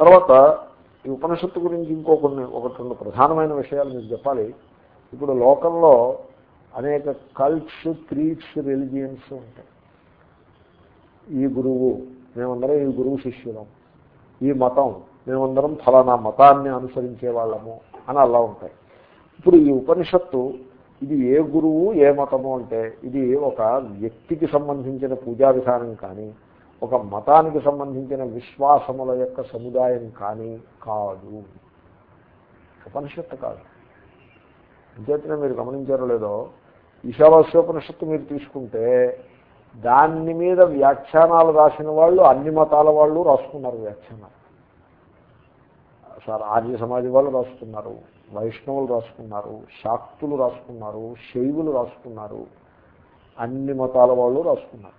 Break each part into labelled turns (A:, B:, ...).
A: తర్వాత ఈ ఉపనిషత్తు గురించి ఇంకో కొన్ని ఒకటి రెండు ప్రధానమైన విషయాలు మీకు చెప్పాలి. ఇప్పుడు లోకంలో అనేక కల్ట్స్ క్రీడ్స్ రిలిజియన్స్ ఉంటాయి. ఈ గురువు మేమందరం ఈ గురువు శిష్యులం. ఈ మతం మేమందరం ఫలానా మతాన్ని అనుసరించే వాళ్ళము అని అలా ఉంటాయి. ఇప్పుడు ఈ ఉపనిషత్తు ఇది ఏ గురువు ఏ మతము అంటే ఇది ఒక వ్యక్తికి సంబంధించిన పూజా విధానం కానీ ఒక మతానికి సంబంధించిన విశ్వాసముల యొక్క సముదాయం కానీ కాదు. ఉపనిషత్తు కాదు. అంచేతనే మీరు గమనించారో లేదో ఈశావాస్యోపనిషత్తు మీరు తీసుకుంటే దాని మీద వ్యాఖ్యానాలు రాసిన వాళ్ళు అన్ని మతాల వాళ్ళు రాసుకున్నారు వ్యాఖ్యానాలు. సార్ ఆర్య సమాజం వాళ్ళు రాసుకున్నారు వైష్ణవులు రాసుకున్నారు శాక్తులు రాసుకున్నారు శైవులు రాసుకున్నారు అన్ని మతాల వాళ్ళు రాసుకున్నారు.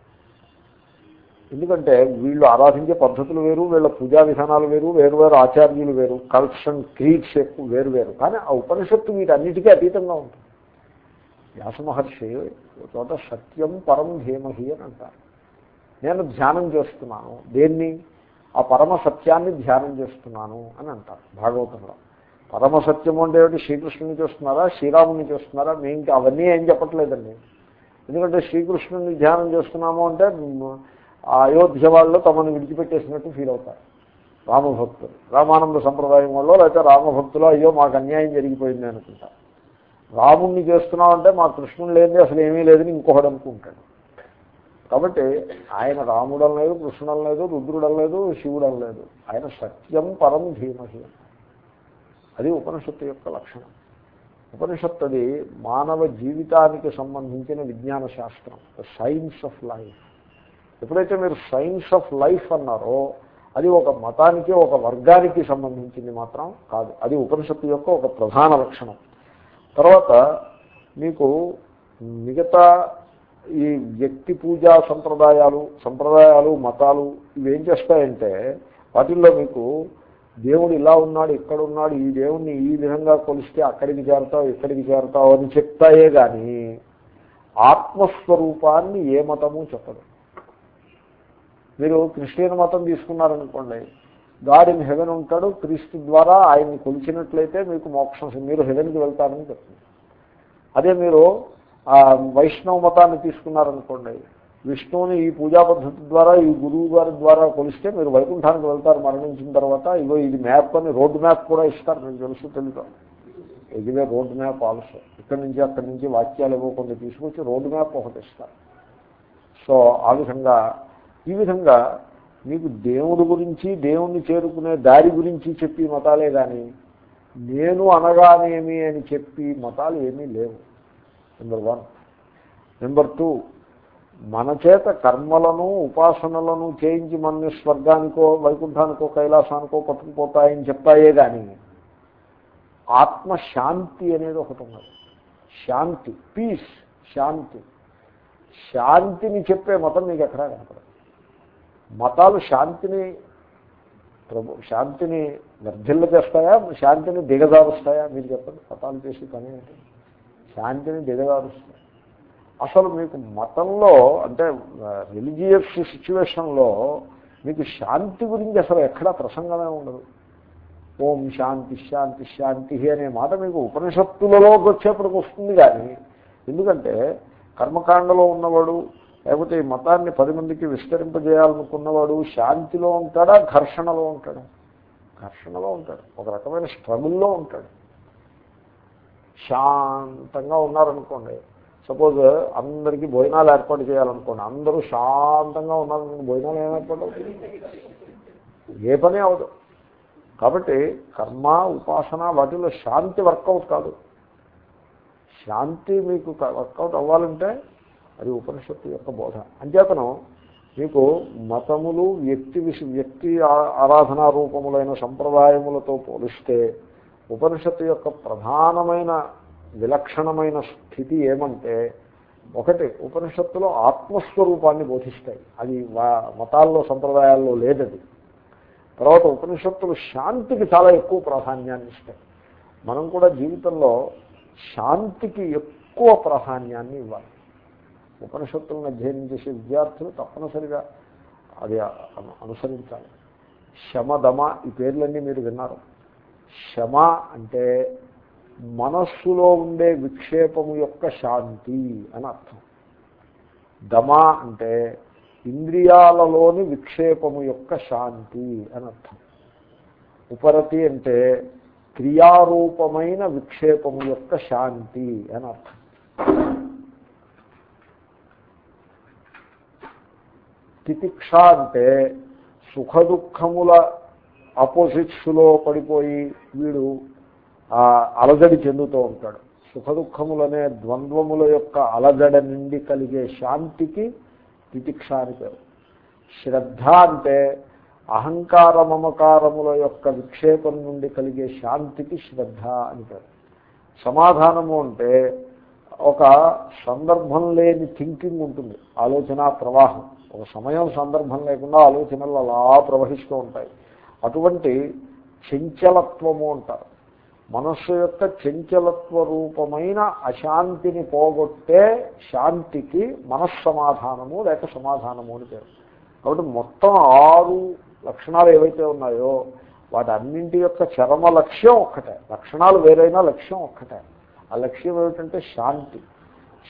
A: ఎందుకంటే వీళ్ళు ఆరాధించే పద్ధతులు వేరు వీళ్ళ పూజా విధానాలు వేరు వేరు వేరు ఆచార్యులు వేరు కల్షన్ క్రీడ్స్ ఎక్కువ వేరు వేరు. కానీ ఆ ఉపనిషత్తు వీటన్నిటికీ అతీతంగా ఉంటుంది. వ్యాసమహర్షి చోట సత్యం పరం ధీమహి అని అంటారు. నేను ధ్యానం చేస్తున్నాను. దేన్ని? ఆ పరమ సత్యాన్ని ధ్యానం చేస్తున్నాను అని అంటారు భాగవతంలో. పరమ సత్యం అంటే ఏమిటి? శ్రీకృష్ణుని చేస్తున్నారా? శ్రీరాముని చేస్తున్నారా? మేము ఇంకా అవన్నీ ఏం చెప్పట్లేదండి. ఎందుకంటే శ్రీకృష్ణుని ధ్యానం చేస్తున్నాము అంటే ఆ అయోధ్య వాళ్ళు తమను విడిచిపెట్టేసినట్టు ఫీల్ అవుతారు. రామభక్తులు. రామానంద సంప్రదాయం వల్ల లేకపోతే రామభక్తులు అయ్యో మాకు అన్యాయం జరిగిపోయింది అనుకుంటా. రాముణ్ణి చేస్తున్నామంటే మా కృష్ణుడు లేనిది అసలు ఏమీ లేదని ఇంకొకడు అనుకుంటాడు. కాబట్టి ఆయన రాముడం లేదు కృష్ణుడం లేదు రుద్రుడం లేదు శివుడం లేదు. ఆయన సత్యం పరం ధీమహి. అది ఉపనిషత్తు యొక్క లక్షణం. ఉపనిషత్తు అది మానవ జీవితానికి సంబంధించిన విజ్ఞాన శాస్త్రం ద సైన్స్ ఆఫ్ లైఫ్ ఎప్పుడైతే మీరు సైన్స్ ఆఫ్ లైఫ్ అన్నారో అది ఒక మతానికి ఒక వర్గానికి సంబంధించింది మాత్రం కాదు. అది ఉపనిషత్తు యొక్క ఒక ప్రధాన లక్షణం. తర్వాత మీకు మిగతా ఈ వ్యక్తి పూజా సంప్రదాయాలు సంప్రదాయాలు మతాలు ఇవేం చేస్తాయంటే వాటిల్లో మీకు దేవుడు ఇలా ఉన్నాడు ఇక్కడ ఉన్నాడు ఈ దేవుణ్ణి ఈ విధంగా కొలిస్తే అక్కడికి చేరతావు ఇక్కడికి చేరతావు అని చెప్తాయే కానీ ఆత్మస్వరూపాన్ని ఏ మతము చెప్పదు. మీరు క్రిస్టియన్ మతం తీసుకున్నారనుకోండి గాడ్ ఇన్ హెవెన్ ఉంటాడు క్రీస్తు ద్వారా ఆయన్ని కొలిచినట్లయితే మీకు మోక్షం మీరు హెవెన్కి వెళ్తారని చెప్తుంది. అదే మీరు వైష్ణవ మతాన్ని తీసుకున్నారనుకోండి విష్ణువుని ఈ పూజా పద్ధతి ద్వారా ఈ గురువు గారి ద్వారా కొలిస్తే మీరు వైకుంఠానికి వెళ్తారు మరణించిన తర్వాత ఇగో ఇది మ్యాప్ అని రోడ్డు మ్యాప్ కూడా ఇస్తారు మీకు తెలుసు తెలుసు? ఇదివే రోడ్డు మ్యాప్ ఆల్సో. ఇక్కడి నుంచి అక్కడి నుంచి వాక్యాలు ఇవ్వకుండా తీసుకొచ్చి రోడ్డు మ్యాప్ ఒకటి ఇస్తారు. సో ఆ విధంగా ఈ విధంగా మీకు దేవుడి గురించి దేవుణ్ణి చేరుకునే దారి గురించి చెప్పి మతాలే కానీ నేను అనగానేమి అని చెప్పి మతాలు ఏమీ లేవు. నెంబర్ వన్ నెంబర్ టూ మన చేత కర్మలను ఉపాసనలను చేయించి మన స్వర్గానికో వైకుంఠానికో కైలాసానికో పట్టుకుపోతాయని చెప్తాయే కానీ ఆత్మశాంతి అనేది ఒకటి ఉన్నది. శాంతి పీస్ శాంతి. శాంతిని చెప్పే మతం మీకు ఎక్కడా కనపడదు. మతాలు శాంతిని ప్రభు శాంతిని వర్ధిల్ల చేస్తాయా శాంతిని దిగజారుస్తాయా? మీరు చెప్పండి. మతాలు చేసి పని ఏంటి? శాంతిని దిగజారుస్తాయి. అసలు మీకు మతంలో అంటే రిలీజియస్ సిచ్యువేషన్లో మీకు శాంతి గురించి అసలు ఎక్కడా ప్రసంగమే ఉండదు. ఓం శాంతి శాంతి శాంతి అనే మాట మీకు ఉపనిషత్తులలోకి వచ్చేప్పటికి వస్తుంది కానీ ఎందుకంటే కర్మకాండలో ఉన్నవాడు లేకపోతే ఈ మతాన్ని పది మందికి విస్తరింపజేయాలనుకున్నవాడు శాంతిలో ఉంటాడా? ఘర్షణలో ఉంటాడా? ఘర్షణలో ఉంటాడు. ఒక రకమైన స్ట్రగుల్లో ఉంటాడు. శాంతంగా ఉన్నారనుకోండి. సపోజ్ అందరికీ భోజనాలు ఏర్పాటు చేయాలనుకోండి. అందరూ శాంతంగా ఉన్నారనుకోండి. భోజనాలు ఏం ఏర్పాటు అవుతుంది ఏ పని అవదు కాబట్టి కర్మ ఉపాసన వాటిలో శాంతి వర్కౌట్ కాదు. శాంతి మీకు వర్కౌట్ అవ్వాలంటే అది ఉపనిషత్తు యొక్క బోధ. అంచేతనం మీకు మతములు వ్యక్తి విష వ్యక్తి ఆరాధనా రూపములైన సంప్రదాయములతో పోలిస్తే ఉపనిషత్తు యొక్క ప్రధానమైన విలక్షణమైన స్థితి ఏమంటే ఒకటి ఉపనిషత్తులో ఆత్మస్వరూపాన్ని బోధిస్తాయి. అది మతాల్లో సంప్రదాయాల్లో లేదది. తర్వాత ఉపనిషత్తులు శాంతికి చాలా ఎక్కువ ప్రాధాన్యాన్ని ఇస్తాయి. మనం కూడా జీవితంలో శాంతికి ఎక్కువ ప్రాధాన్యాన్ని ఇవ్వాలి. ఉపనిషత్తులను అధ్యయనం చేసే విద్యార్థులు తప్పనిసరిగా అది అనుసరించాలి. శమ దమ ఈ పేర్లన్నీ మీరు విన్నారు. శమ అంటే మనస్సులో ఉండే విక్షేపము యొక్క శాంతి అని అర్థం. దమ అంటే ఇంద్రియాలలోని విక్షేపము యొక్క శాంతి అని అర్థం. ఉపరతి అంటే క్రియారూపమైన విక్షేపము యొక్క శాంతి అని అర్థం. తితిక్ష అంటే సుఖదుఖముల ఆపోజిట్స్లో పడిపోయి వీడు అలజడి చెందుతూ ఉంటాడు. సుఖదుఖములనే ద్వంద్వముల యొక్క అలజడ నుండి కలిగే శాంతికి తితిక్ష అని పేరు. శ్రద్ధ అంటే అహంకార మమకారముల యొక్క విక్షేపం నుండి కలిగే శాంతికి శ్రద్ధ అని పేరు. సమాధానము అంటే ఒక సందర్భం లేని థింకింగ్ ఉంటుంది. ఆలోచన ప్రవాహం. ఒక సమయం సందర్భం లేకుండా ఆలోచనలు అలా ప్రవహిస్తూ ఉంటాయి. అటువంటి చంచలత్వము అంటారు. మనస్సు యొక్క చంచలత్వ రూపమైన అశాంతిని పోగొట్టే శాంతికి మనస్సమాధానము లేక సమాధానము అని పేరు. కాబట్టి మొత్తం ఆరు లక్షణాలు ఏవైతే ఉన్నాయో వాటి అన్నింటి యొక్క చరమ లక్ష్యం ఒక్కటే. లక్షణాలు వేరైనా లక్ష్యం ఒక్కటే. ఆ లక్ష్యం ఏమిటంటే శాంతి.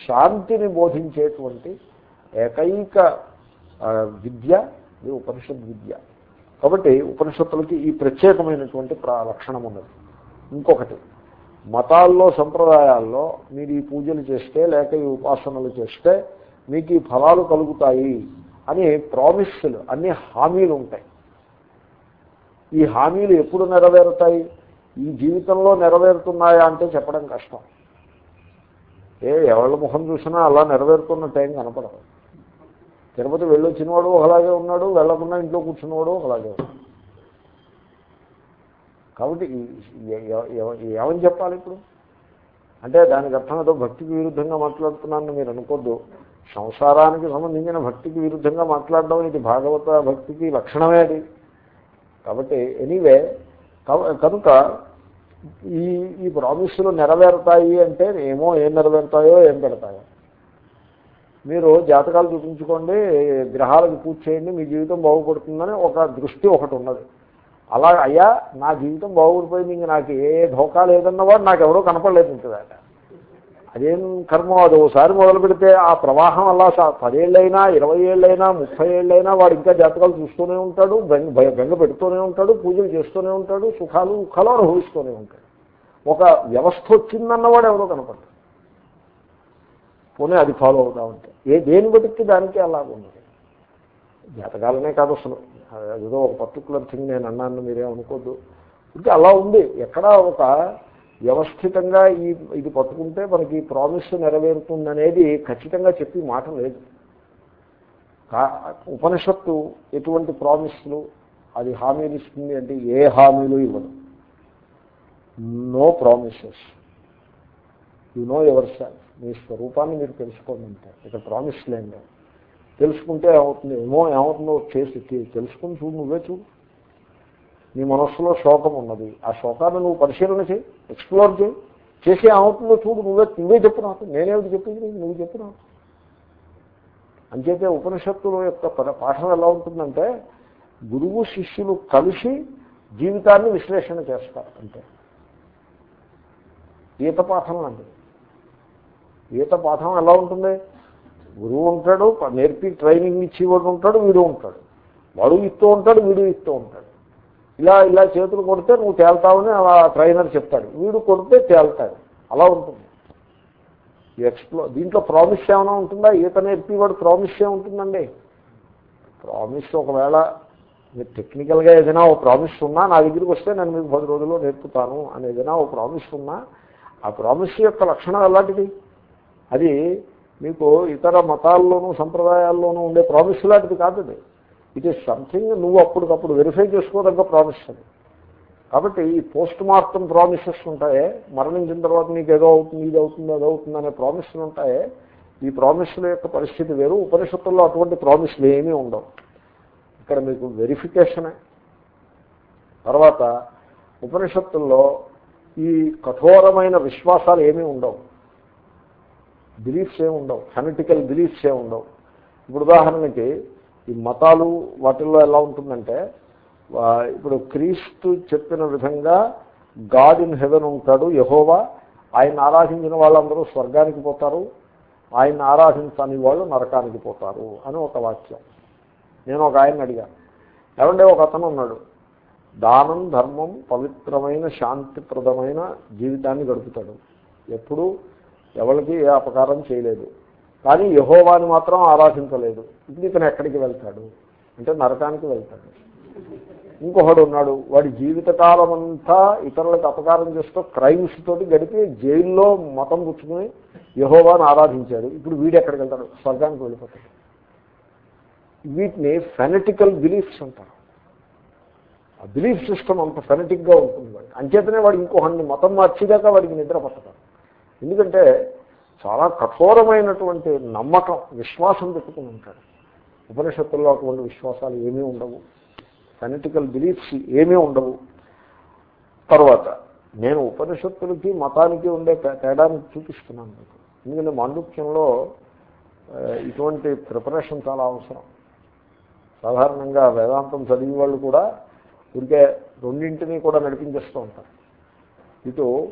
A: శాంతిని బోధించేటువంటి ఏకైక విద్య ఇది ఉపనిషత్ విద్య. కాబట్టి ఉపనిషత్తులకి ఈ ప్రత్యేకమైనటువంటి లక్షణం ఉన్నది. ఇంకొకటి మతాల్లో సంప్రదాయాల్లో మీరు ఈ పూజలు చేస్తే లేక ఈ ఉపాసనలు చేస్తే మీకు ఈ ఫలాలు కలుగుతాయి అని ప్రామిస్లు అన్ని హామీలు ఉంటాయి. ఈ హామీలు ఎప్పుడు నెరవేరుతాయి? ఈ జీవితంలో నెరవేరుతున్నాయా అంటే చెప్పడం కష్టం. ఏ ఎవరి ముఖం చూసినా అలా నెరవేరుతున్న టైం కనపడదు. తిరుపతి వెళ్ళొచ్చినవాడు ఒకలాగే ఉన్నాడు వెళ్ళకుండా ఇంట్లో కూర్చున్నవాడు ఒకలాగే ఉన్నాడు. కాబట్టి ఏమని చెప్పాలి ఇప్పుడు? అంటే దానికి అర్థం ఏదో భక్తికి విరుద్ధంగా మాట్లాడుతున్నానని మీరు అనుకోద్దు. సంసారానికి సంబంధించిన భక్తికి విరుద్ధంగా మాట్లాడడం ఇది భాగవత భక్తికి లక్షణమే అది. కాబట్టి ఎనీవే కనుక ఈ ఈ ప్రామిస్లు నెరవేరుతాయి అంటే ఏమో ఏం నెరవేరుతాయో ఏం పెడతాయో. మీరు జాతకాలు చూపించుకోండి గ్రహాలకు పూజ చేయండి మీ జీవితం బాగుపడుతుందని ఒక దృష్టి ఒకటి ఉన్నది. అలా అయ్యా నా జీవితం బాగుపడిపోయింది ఇంక నాకు ఏ ధోకా లేదన్నవాడు నాకు ఎవరో కనపడలేదు ఉంటుందట అదేం కర్మ? అది ఒకసారి మొదలు పెడితే ఆ ప్రవాహం అలా పదేళ్ళైనా ఇరవై ఏళ్ళైనా ముప్పై ఏళ్ళైనా వాడు ఇంకా జాతకాలు చూస్తూనే ఉంటాడు బెంగ బెంగ పెడుతూనే ఉంటాడు పూజలు చేస్తూనే ఉంటాడు సుఖాలు దుఃఖాలు అనుభవిస్తూనే ఉంటాడు. ఒక వ్యవస్థ వచ్చిందన్నవాడు ఎవరో కనపడతాడు పోనీ అది ఫాలో అవుతా ఉంటే. ఏ దేని బతికి దానికి అలా ఉన్నది? జాతకాలనే కాదు అసలు. ఏదో ఒక పర్టికులర్ థింగ్ నేను అన్నాను మీరే అనుకోద్దు. ఇంకా అలా ఉంది. ఎక్కడ ఒక వ్యవస్థితంగా ఈ ఇది పట్టుకుంటే మనకి ప్రామిస్ నెరవేరుతుందనేది ఖచ్చితంగా చెప్పి మాట లేదు. ఉపనిషత్తు ఎటువంటి ప్రామిస్లు అది హామీలు ఇస్తుంది అంటే ఏ హామీలు ఇవ్వదు. No promises you know ever self మీ స్వరూపాన్ని మీరు తెలుసుకోండి అంటే ఇక్కడ ప్రామిస్ లేదు. తెలుసుకుంటే ఏమవుతుంది? ఏమో ఏమవుతుందో చేసి తెలుసుకుని చూడు నువ్వే చూడు. నీ మనస్సులో శోకం ఉన్నది. ఆ శోకాన్ని నువ్వు పరిశీలన చేయి ఎక్స్ప్లోర్ చేయి. చేసి ఏమవుతుందో చూడు నువ్వే నువ్వే చెప్పు నాకు. నేనేమిటి చెప్పింది? నువ్వు చెప్పు నాకు. అంచేతే ఉపనిషత్తుల యొక్క పాఠం ఎలా ఉంటుందంటే గురువు శిష్యులు కలిసి జీవితాన్ని విశ్లేషణ చేస్తారు అంటే గీత పాఠం లాంటిది. ఈత పాఠం ఎలా ఉంటుంది? గురువు ఉంటాడు నేర్పి ట్రైనింగ్ ఇచ్చేవాడు ఉంటాడు వీడు ఉంటాడు. వాడు ఇస్తూ ఉంటాడు వీడు ఇస్తూ ఉంటాడు. ఇలా ఇలా చేతులు కొడితే నువ్వు తేల్తావని అలా ట్రైనర్ చెప్తాడు. వీడు కొడితే తేల్తాడు. అలా ఉంటుంది. ఎక్స్ప్లో దీంట్లో ప్రామిస్ ఏమైనా ఉంటుందా? ఈత నేర్పివాడు ప్రామిస్ ఏముంటుందండి? ప్రామిస్ ఒకవేళ మీరు టెక్నికల్గా ఏదైనా ఓ ప్రామిస్ ఉన్నా నా దగ్గరికి వస్తే నేను మీకు పది రోజుల్లో నేర్పుతాను అని ఏదైనా ఓ ప్రామిస్ ఉన్నా ఆ ప్రామిస్ యొక్క లక్షణం ఎలాంటిది? అది మీకు ఇతర మతాల్లోనూ సంప్రదాయాల్లోనూ ఉండే ప్రామిస్ లాంటిది కాదు అది. ఇట్ ఈస్ సంథింగ్ నువ్వు అప్పటికప్పుడు వెరిఫై చేసుకోదగ్గ ప్రామిస్ అది. కాబట్టి ఈ పోస్ట్ మార్టం ప్రామిసెస్ ఉంటాయే మరణించిన తర్వాత నీకు ఏదో అవుతుంది ఇది అవుతుంది అది అవుతుంది అనే ప్రామిస్లు ఉంటాయే. ఈ ప్రామిస్ల యొక్క పరిస్థితి వేరు ఉపనిషత్తుల్లో అటువంటి ప్రామిస్లు ఏమీ ఉండవు. ఇక్కడ మీకు వెరిఫికేషనే తర్వాత ఉపనిషత్తుల్లో ఈ కఠోరమైన విశ్వాసాలు ఏమీ ఉండవు. బిలీఫ్స్ ఏమి ఉండవు. ఫెనటికల్ బిలీఫ్స్ ఏమి ఉండవు. ఇప్పుడు ఉదాహరణకి ఈ మతాలు వాటిల్లో ఎలా ఉంటుందంటే ఇప్పుడు క్రీస్తు చెప్పిన విధంగా గాడ్ ఇన్ హెవెన్ ఉంటాడు యహోవా. ఆయన ఆరాధించిన వాళ్ళందరూ స్వర్గానికి పోతారు. ఆయన ఆరాధించని వాళ్ళు నరకానికి పోతారు అని ఒక వాక్యం. నేను ఒక ఆయన అడిగాను. ఏమంటే ఒక అతను ఉన్నాడు దానం ధర్మం పవిత్రమైన శాంతిప్రదమైన జీవితాన్ని గడుపుతాడు. ఎప్పుడు? ఎవరికి ఏ అపకారం చేయలేదు. కానీ యహోవాని మాత్రం ఆరాధించలేదు. ఇప్పుడు ఇతను ఎక్కడికి వెళ్తాడు? అంటే నరకానికి వెళ్తాడు. ఇంకొకడు ఉన్నాడు. వాడి జీవితకాలం అంతా ఇతరులకు అపకారం చేస్తూ క్రైమ్స్ తోటి గడిపి జైల్లో మతం పుచ్చుకుని యహోవాని ఆరాధించాడు. ఇప్పుడు వీడు ఎక్కడికి వెళ్తాడు? స్వర్గానికి వెళ్ళిపోతాడు. వీటిని ఫెనటికల్ బిలీఫ్స్ అంటారు. ఆ బిలీఫ్ సిస్టమ్ అంత ఫెనటిక్గా ఉంటుంది వాడికి. అంచేతనే వాడు ఇంకొకటి మతం మార్చిదాకా వాడికి నిద్ర పట్టతారు ఎందుకంటే చాలా కఠోరమైనటువంటి నమ్మకం విశ్వాసం పెట్టుకుని ఉంటాడు. ఉపనిషత్తుల్లో అటువంటి విశ్వాసాలు ఏమీ ఉండవు. ఫెనటికల్ బిలీఫ్స్ ఏమీ ఉండవు. తర్వాత నేను ఉపనిషత్తులకి మతానికి ఉండే తేడాన్ని చూపిస్తున్నాను మీకు. ఎందుకంటే మాండుక్యంలో ఇటువంటి ప్రిపరేషన్ చాలా అవసరం. సాధారణంగా వేదాంతం చదివి వాళ్ళు కూడా ఇంకే రెండింటినీ కూడా నడిపించేస్తూ ఉంటారు. ఇటు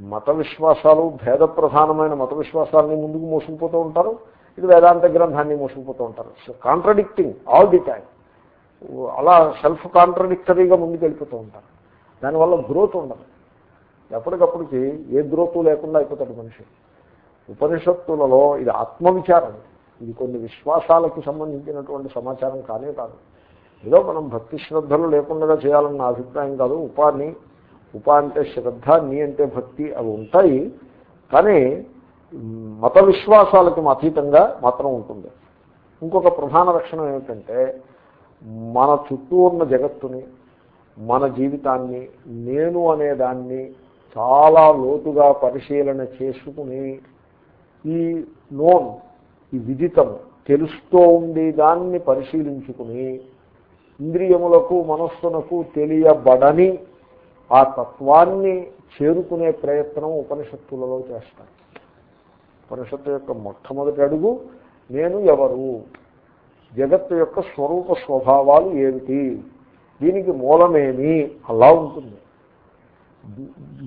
A: మత విశ్వాసాలు భేద ప్రధానమైన మత విశ్వాసాలని ముందుకు మోసుకుపోతూ ఉంటారు. ఇది వేదాంత గ్రంథాన్ని మోసుకుపోతూ ఉంటారు. So contradicting all the time అలా సెల్ఫ్ కాంట్రడిక్టరీగా ముందుకు వెళ్ళిపోతూ ఉంటారు. దానివల్ల గ్రోత్ ఉండదు. ఎప్పటికప్పటికి ఏ గ్రోత్ లేకుండా అయిపోతాడు మనిషి. ఉపనిషత్తులలో ఇది ఆత్మవిచారం. ఇది కొన్ని విశ్వాసాలకు సంబంధించినటువంటి సమాచారం కానే కాదు. ఏదో మనం భక్తి శ్రద్ధలు లేకుండా చేయాలన్న అభిప్రాయం కాదు. ఉపాన్ని ఉప అంటే శ్రద్ధ నీ అంటే భక్తి అవి ఉంటాయి కానీ మత విశ్వాసాలకు అతీతంగా మాత్రం ఉంటుంది. ఇంకొక ప్రధాన లక్షణం ఏమిటంటే మన చుట్టూ ఉన్న జగత్తుని మన జీవితాన్ని నేను అనే దాన్ని చాలా లోతుగా పరిశీలన చేసుకుని ఈ నోన్ ఈ విదితము తెలుస్తూ ఉండే దాన్ని పరిశీలించుకుని ఇంద్రియములకు మనస్సునకు తెలియబడని ఆ తత్వాన్ని చేరుకునే ప్రయత్నం ఉపనిషత్తులలో చేస్తాను ఉపనిషత్తు యొక్క మొట్టమొదటి అడుగు నేను ఎవరు? జగత్తు యొక్క స్వరూప స్వభావాలు ఏమిటి? దీనికి మూలమేమి? అలా ఉంటుంది.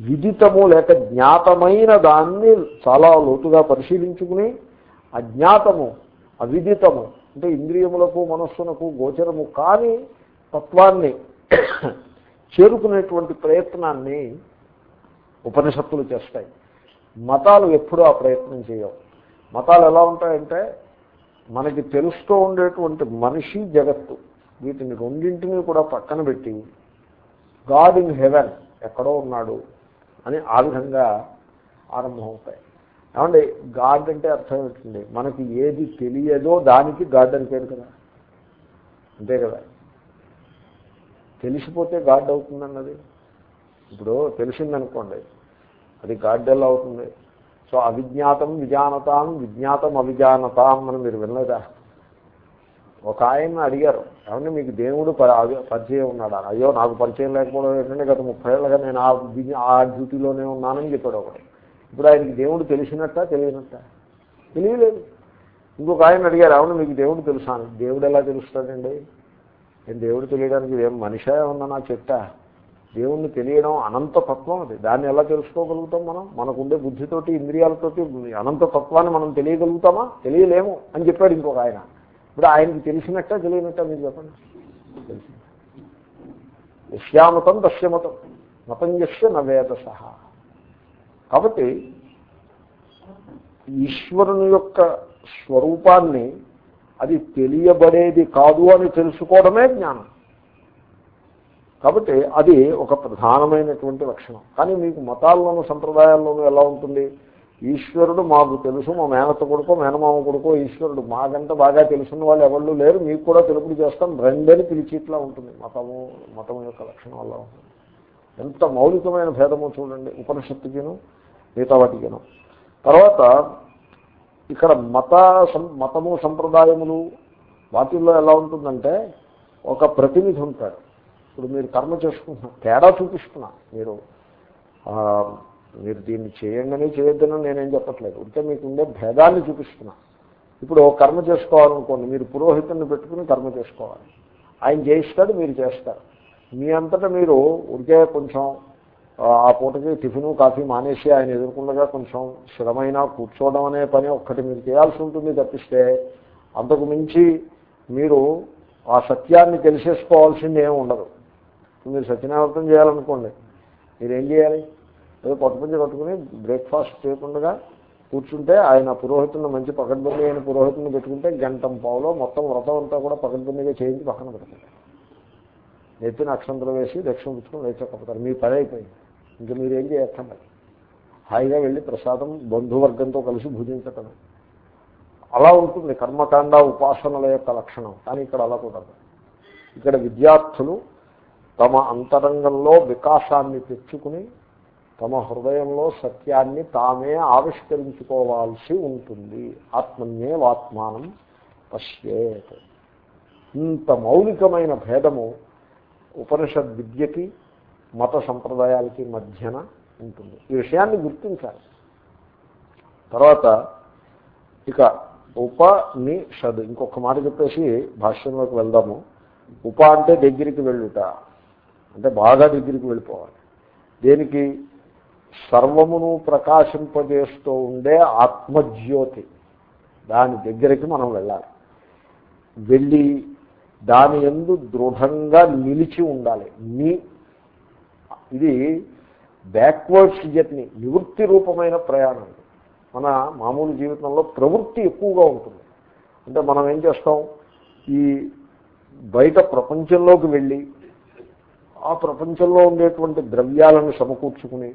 A: విదితము లేక జ్ఞాతమైన దాన్ని చాలా లోతుగా పరిశీలించుకుని అజ్ఞాతము అవిదితము అంటే ఇంద్రియములకు మనస్సునకు గోచరము కాని తత్వాన్ని చేరుకునేటువంటి ప్రయత్నాన్ని ఉపనిషత్తులు చేస్తాయి. మతాలు ఎప్పుడూ ఆ ప్రయత్నం చేయవు. మతాలు ఎలా ఉంటాయంటే మనకి తెలుస్తూ ఉండేటువంటి మనిషి జగత్తు. వీటిని రెండింటినీ కూడా పక్కన పెట్టి గాడ్ ఇన్ హెవెన్ ఎక్కడో ఉన్నాడు అని ఆ విధంగా ఆరంభమవుతాయి. ఏమండి గాడ్ అంటే అర్థం ఏంటండి మనకి ఏది తెలియదో దానికి గాడ్ అని పేరు కదా. అంతే కదా? తెలిసిపోతే గాడ్ అవుతుందన్నది. ఇప్పుడు తెలిసిందనుకోండి అది గాడ్ ఎలా అవుతుంది? సో అవిజ్ఞాతం విజానతాం విజ్ఞాతం అవిజానతాం అని మీరు వినలేదా? ఒక ఆయన అడిగారు ఏమంటే మీకు దేవుడు పరిచయం ఉన్నాడు? అయ్యో నాకు పరిచయం లేకపోవడం ఏంటంటే గత ముప్పై ఏళ్ళగా నేను ఆ ఆ డ్యూటీలోనే ఉన్నానని చెప్పాడు ఒకటి ఇప్పుడు ఆయనకి దేవుడు తెలిసినట్ట తెలియనట్ట? తెలియలేదు. ఇంకొక ఆయన అడిగారు అవును మీకు దేవుడు తెలుసా? దేవుడు ఎలా తెలుస్తాడండి? నేను దేవుడు తెలియడానికి ఏం మనిషా ఏమన్నా నా చెట్టా? దేవుణ్ణి తెలియడం అనంత తత్వం అది. దాన్ని ఎలా తెలుసుకోగలుగుతాం మనం? మనకుండే బుద్ధితోటి ఇంద్రియాలతోటి అనంత తత్వాన్ని మనం తెలియగలుగుతామా? తెలియలేము అని చెప్పాడు ఇంకొక ఆయన. ఇప్పుడు ఆయనకి తెలిసినట్ట తెలియనట్ట మీరు చెప్పండి? తెలిసి యశ్యామతం దశ్యమతం మతం యస్య నవేద సహా కాబట్టి ఈశ్వరుని యొక్క స్వరూపాన్ని అది తెలియబడేది కాదు అని తెలుసుకోవడమే జ్ఞానం. కాబట్టి అది ఒక ప్రధానమైనటువంటి లక్షణం. కానీ మీకు మతాల్లోనూ సంప్రదాయాల్లోనూ ఎలా ఉంటుంది? ఈశ్వరుడు మాకు తెలుసు మా మేనత కొడుకో మేనమామ కొడుకో ఈశ్వరుడు మాకంటే బాగా తెలుసున్న వాళ్ళు ఎవరు లేరు మీకు కూడా తెలుపుడు చేస్తాం రెండని పిలిచిట్లా ఉంటుంది. మతము మతం యొక్క లక్షణం అలా ఉంటుంది. ఎంత మౌలికమైన భేదమో చూడండి. ఉపనిషత్తుకిను మిగతా వాటికిను తర్వాత ఇక్కడ మత మతము సంప్రదాయములు వాటిల్లో ఎలా ఉంటుందంటే ఒక ప్రతినిధి ఉంటాడు. ఇప్పుడు మీరు కర్మ చేసుకుంటున్నారు తేడా చూపిస్తున్నా మీరు. మీరు దీన్ని చేయంగానే చేయొద్దని నేనేం చెప్పట్లేదు. ఉంటే మీకు ఉండే భేదాన్ని చూపిస్తున్నా. ఇప్పుడు కర్మ చేసుకోవాలనుకోండి మీరు పురోహితుని పెట్టుకుని కర్మ చేసుకోవాలి. ఆయన చేయిస్తాడు మీరు చేస్తారు. మీ అంతటా మీరు ఉడికే కొంచెం ఆ పూటకి టిఫిను కాఫీ మానేసి ఆయన ఎదుర్కొండగా కొంచెం శ్రమైనా కూర్చోవడం అనే పని ఒక్కటి మీరు చేయాల్సి ఉంటుంది తప్పిస్తే అంతకు మించి మీరు ఆ సత్యాన్ని తెలిసేసుకోవాల్సింది ఏమి ఉండదు. మీరు సత్యనావర్తం చేయాలనుకోండి మీరేం చేయాలి? ఏదో పట్టుపంచి కట్టుకుని బ్రేక్ఫాస్ట్ చేయకుండా కూర్చుంటే ఆయన పురోహితుని మంచి పకడ్బందీ అయిన పురోహితుని పెట్టుకుంటే గంటం పావులో మొత్తం వ్రతం అంతా కూడా పకడ్బందీగా చేయించి పక్కన పెడతారు నెత్తిన అక్షంతలు వేసి దక్షిణ పుచ్చుకొని లేచకపోతారు. మీ పని అయిపోయింది. ఇంకా మీరేం చేయక్కర్లేదు హాయిగా వెళ్ళి ప్రసాదం బంధువర్గంతో కలిసి భుజించటం. అలా ఉంటుంది కర్మకాండ ఉపాసనల యొక్క లక్షణం. కానీ ఇక్కడ అలా కూడదు ఇక్కడ విద్యార్థులు తమ అంతరంగంలో వికాసాన్ని తెచ్చుకుని తమ హృదయంలో సత్యాన్ని తామే ఆవిష్కరించుకోవాల్సి ఉంటుంది. ఆత్మన్యేవాత్మానం పశ్యేత్. ఇంత మౌలికమైన భేదము ఉపనిషద్ విద్యకి మత సంప్రదాయాలకి మధ్యన ఉంటుంది. ఈ విషయాన్ని గుర్తించాలి. తర్వాత ఇక ఉపనిషద్ ఇంకొక మాట చెప్పేసి భాష్యంలోకి వెళ్దాము. ఉప అంటే దగ్గరికి వెళ్ళుట. అంటే బాగా దగ్గరికి వెళ్ళిపోవాలి. దేనికి? సర్వమును ప్రకాశింపజేస్తూ ఉండే ఆత్మజ్యోతి. దాని దగ్గరికి మనం వెళ్ళాలి. వెళ్ళి దాని ఎందు దృఢంగా నిలిచి ఉండాలి. నీ ఇది బ్యాక్వర్డ్స్ జర్నీ నివృత్తి రూపమైన ప్రయాణం. మన మామూలు జీవితంలో ప్రవృత్తి ఎక్కువగా ఉంటుంది. అంటే మనం ఏం చేస్తాం? ఈ బయట ప్రపంచంలోకి వెళ్ళి ఆ ప్రపంచంలో ఉండేటువంటి ద్రవ్యాలను సమకూర్చుకుని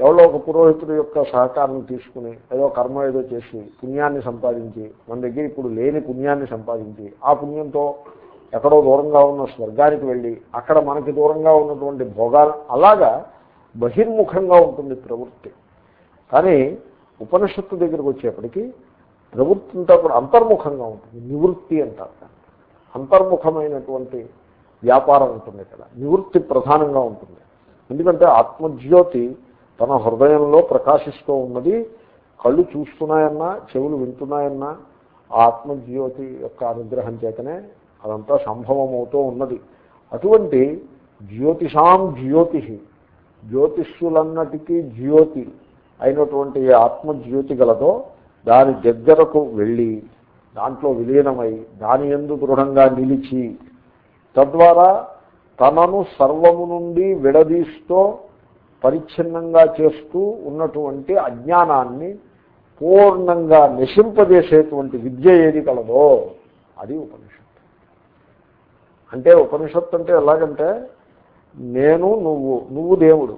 A: ఎవరో ఒక పురోహితుడు యొక్క సహకారం తీసుకుని ఏదో కర్మ ఏదో చేసి పుణ్యాన్ని సంపాదించి మన దగ్గర ఇప్పుడు లేని పుణ్యాన్ని సంపాదించి ఆ పుణ్యంతో ఎక్కడో దూరంగా ఉన్న స్వర్గానికి వెళ్ళి అక్కడ మనకి దూరంగా ఉన్నటువంటి భోగాలు అలాగా బహిర్ముఖంగా ఉంటుంది ప్రవృత్తి. కానీ ఉపనిషత్తు దగ్గరికి వచ్చేప్పటికీ ప్రవృత్తి అంతా కూడా అంతర్ముఖంగా ఉంటుంది. నివృత్తి అంటారు అంతర్ముఖమైనటువంటి వ్యాపారం ఉంటుంది ఇక్కడ. నివృత్తి ప్రధానంగా ఉంటుంది. ఎందుకంటే ఆత్మజ్యోతి తన హృదయంలో ప్రకాశిస్తూ ఉన్నది. కళ్ళు చూస్తున్నాయన్నా చెవులు వింటున్నాయన్నా ఆత్మజ్యోతి యొక్క అనుగ్రహం చేతనే అదంతా సంభవమవుతూ ఉన్నది. అటువంటి జ్యోతిషాం జ్యోతి జ్యోతిష్యులన్నటికీ జ్యోతి అయినటువంటి ఆత్మజ్యోతి గలదో దాని దగ్గరకు వెళ్ళి దాంట్లో విలీనమై దాని ఎందు దృఢంగా నిలిచి తద్వారా తనను సర్వము నుండి విడదీస్తూ పరిచ్ఛిన్నంగా చేస్తూ ఉన్నటువంటి అజ్ఞానాన్ని పూర్ణంగా నశింపజేసేటువంటి విద్య ఏది కలదో అది ఉపనిషత్తు. అంటే ఉపనిషత్తు అంటే ఎలాగంటే నేను నువ్వు నువ్వు దేవుడు.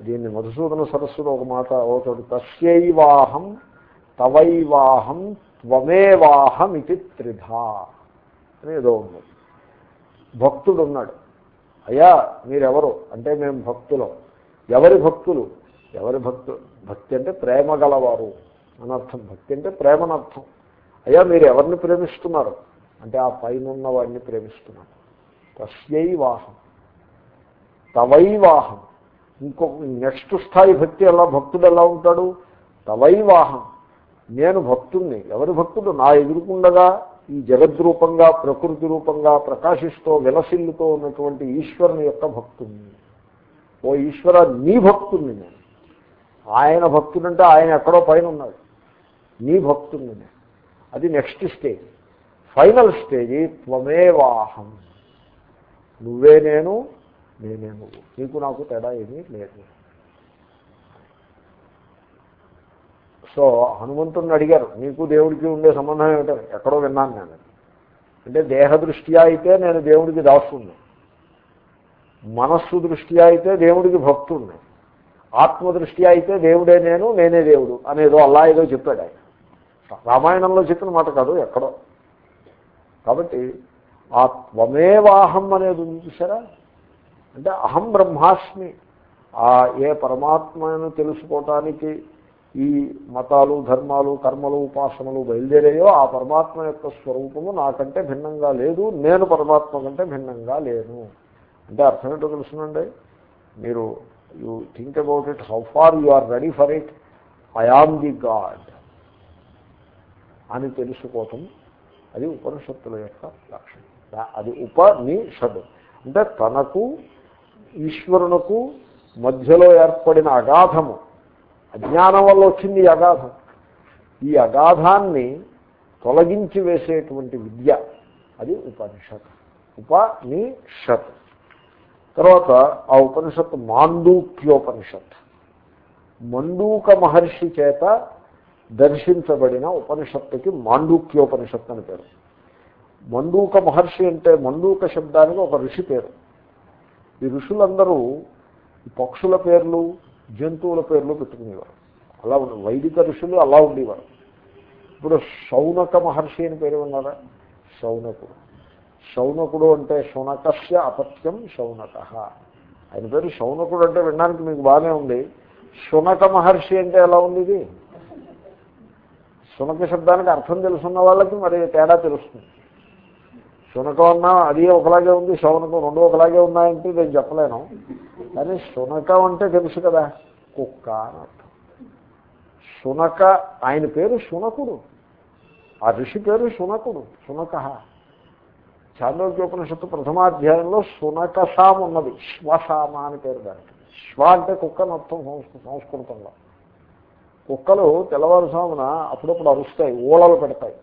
A: దీన్ని మధుసూదన సరస్సులో ఒక మాట ఒకటి తస్యైవాహం తవైవాహం త్వమేవాహం ఇది త్రిధా అని ఏదో ఉంది. భక్తుడు ఉన్నాడు అయ్యా మీరెవరు? అంటే మేము భక్తులం. ఎవరి భక్తులు? ఎవరి భక్తు భక్తి అంటే ప్రేమ గలవారు. అనర్థం భక్తి అంటే ప్రేమనర్థం. అయ్యా మీరు ఎవరిని ప్రేమిస్తున్నారు? అంటే ఆ పైన వాడిని ప్రేమిస్తున్నారు తస్యైవాహం తవైవాహం ఇంకో నెక్స్ట్ స్థాయి భక్తి ఎలా? భక్తుడు ఎలా ఉంటాడు? తవైవాహం నేను భక్తుణ్ణి. ఎవరి భక్తుడు? నా ఎదురుకుండగా ఈ జగద్రూపంగా ప్రకృతి రూపంగా ప్రకాశిస్తూ విలసిల్లుతో ఉన్నటువంటి ఈశ్వరుని యొక్క భక్తుణ్ణి. ఓ ఈశ్వర నీ భక్తుణ్ణి నేను. ఆయన భక్తుడంటే ఆయన ఎక్కడో పైన ఉన్నాడు నీ భక్తుణ్ణి నేను. అది నెక్స్ట్ స్టేజ్. ఫైనల్ స్టేజ్ త్వమేవాహం. నువ్వే నేను నేనే నువ్వు. నీకు నాకు తేడా ఏమీ లేదు. సో హనుమంతుడిని అడిగారు నీకు దేవుడికి ఉండే సంబంధం ఏమిటో ఎక్కడో విన్నాను నేను. అంటే దేహ దృష్ట్యా అయితే నేను దేవుడికి దాస్తున్నా మనస్సు దృష్ట్యా అయితే దేవుడికి భక్తుడిని ఆత్మదృష్ట్యా అయితే దేవుడే నేను నేనే దేవుడు అనేదో అలా ఏదో చెప్పాడు ఆయన. రామాయణంలో చెప్పిన మాట కాదు ఎక్కడో. కాబట్టి ఆ త్వమేవాహం అనేది ఉంది చూసారా అంటే అహం బ్రహ్మాస్మి. ఆ ఏ పరమాత్మను తెలుసుకోవటానికి ఈ మతాలు ధర్మాలు కర్మలు ఉపాసనలు బయలుదేరాయో ఆ పరమాత్మ యొక్క స్వరూపము నాకంటే భిన్నంగా లేదు నేను పరమాత్మ కంటే భిన్నంగా లేను. అంటే అర్థం ఏంటో తెలుసునండి? మీరు you think about it how far you are ready for it I am the God అని తెలుసుకోవటం అది ఉపనిషత్తుల యొక్క లక్షణం. అది ఉపనిషద్. అంటే తనకు ఈశ్వరునకు మధ్యలో ఏర్పడిన అగాధము అజ్ఞానం వల్ల వచ్చింది ఈ అగాధం. ఈ అగాధాన్ని తొలగించి వేసేటువంటి విద్య అది ఉపనిషత్. ఉపనిషత్. తర్వాత ఆ ఉపనిషత్తు మాండూక్యోపనిషత్. మండూక మహర్షి చేత దర్శించబడిన ఉపనిషత్తుకి మాండూక్యోపనిషత్తు అని పేరు. మండూక మహర్షి అంటే మండూక శబ్దానికి ఒక ఋషి పేరు. ఈ ఋషులందరూ పక్షుల పేర్లు జంతువుల పేర్లు పెట్టుకునేవారు. అలా వైదిక ఋషులు అలా ఉండేవారు. ఇప్పుడు శౌనక మహర్షి అని పేరు ఉన్నారా శౌనకుడు. శౌనకుడు అంటే శౌనకస్య అపత్యం శౌనక. ఆయన పేరు శౌనకుడు అంటే వినడానికి మీకు బాగానే ఉంది. శునక మహర్షి అంటే ఎలా ఉంది ఇది? శునక శబ్దానికి అర్థం తెలుసున్న వాళ్ళకి మరి తేడా తెలుస్తుంది. శునకం అన్నా అది ఒకలాగే ఉంది శౌనకం రెండు ఒకలాగే ఉన్నాయంటే నేను చెప్పలేను. కానీ శునకం అంటే తెలుసు కదా కుక్క అని అర్థం. శునక ఆయన పేరు శునకుడు. ఆ ఋషి పేరు శునకుడు శునక. చాంద్రోగ్యోపనిషత్తు ప్రథమాధ్యాయంలో శునకసాం ఉన్నది. శ్వసామ అని పేరు దానికి. శ్వ అంటే కుక్క మొత్తం సంస్కృతంలో. కుక్కలు తెల్లవారుజామున అప్పుడప్పుడు అరుస్తాయి ఊళలు పెడతాయి.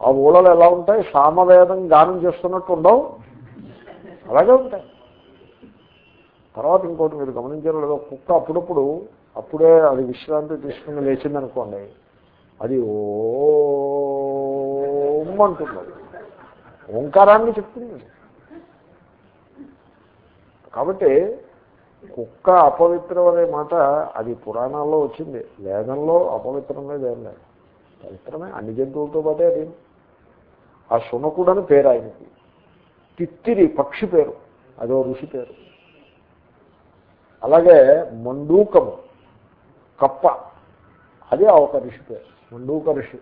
A: ఆ ఊళలు ఎలా ఉంటాయి? సామవేదం గానం చేస్తున్నట్టు ఉండవు. అలాగే ఉంటాయి. తర్వాత ఇంకోటి మీరు గమనించారు లేదో కుక్క అప్పుడప్పుడు అప్పుడే అది విశ్రాంతి తీసుకుని లేచిందనుకోండి అది ఓమ్ అంటుంది ఓంకారాన్ని చెప్తుంది. కాబట్టి కుక్క అపవిత్రం అనే మాట అది పురాణాల్లో వచ్చింది. వేదంలో అపవిత్రం లేదు ఏం లేదు పవిత్రమే. అన్ని జంతువులతో పాటే అది. ఆ శునకుడని పేరు ఆయనకి. తిత్తిరి పక్షి పేరు. అదో ఋషి పేరు. అలాగే మండూకము కప్ప అది ఆ ఒక ఋషి పేరు. మండూక ఋషి.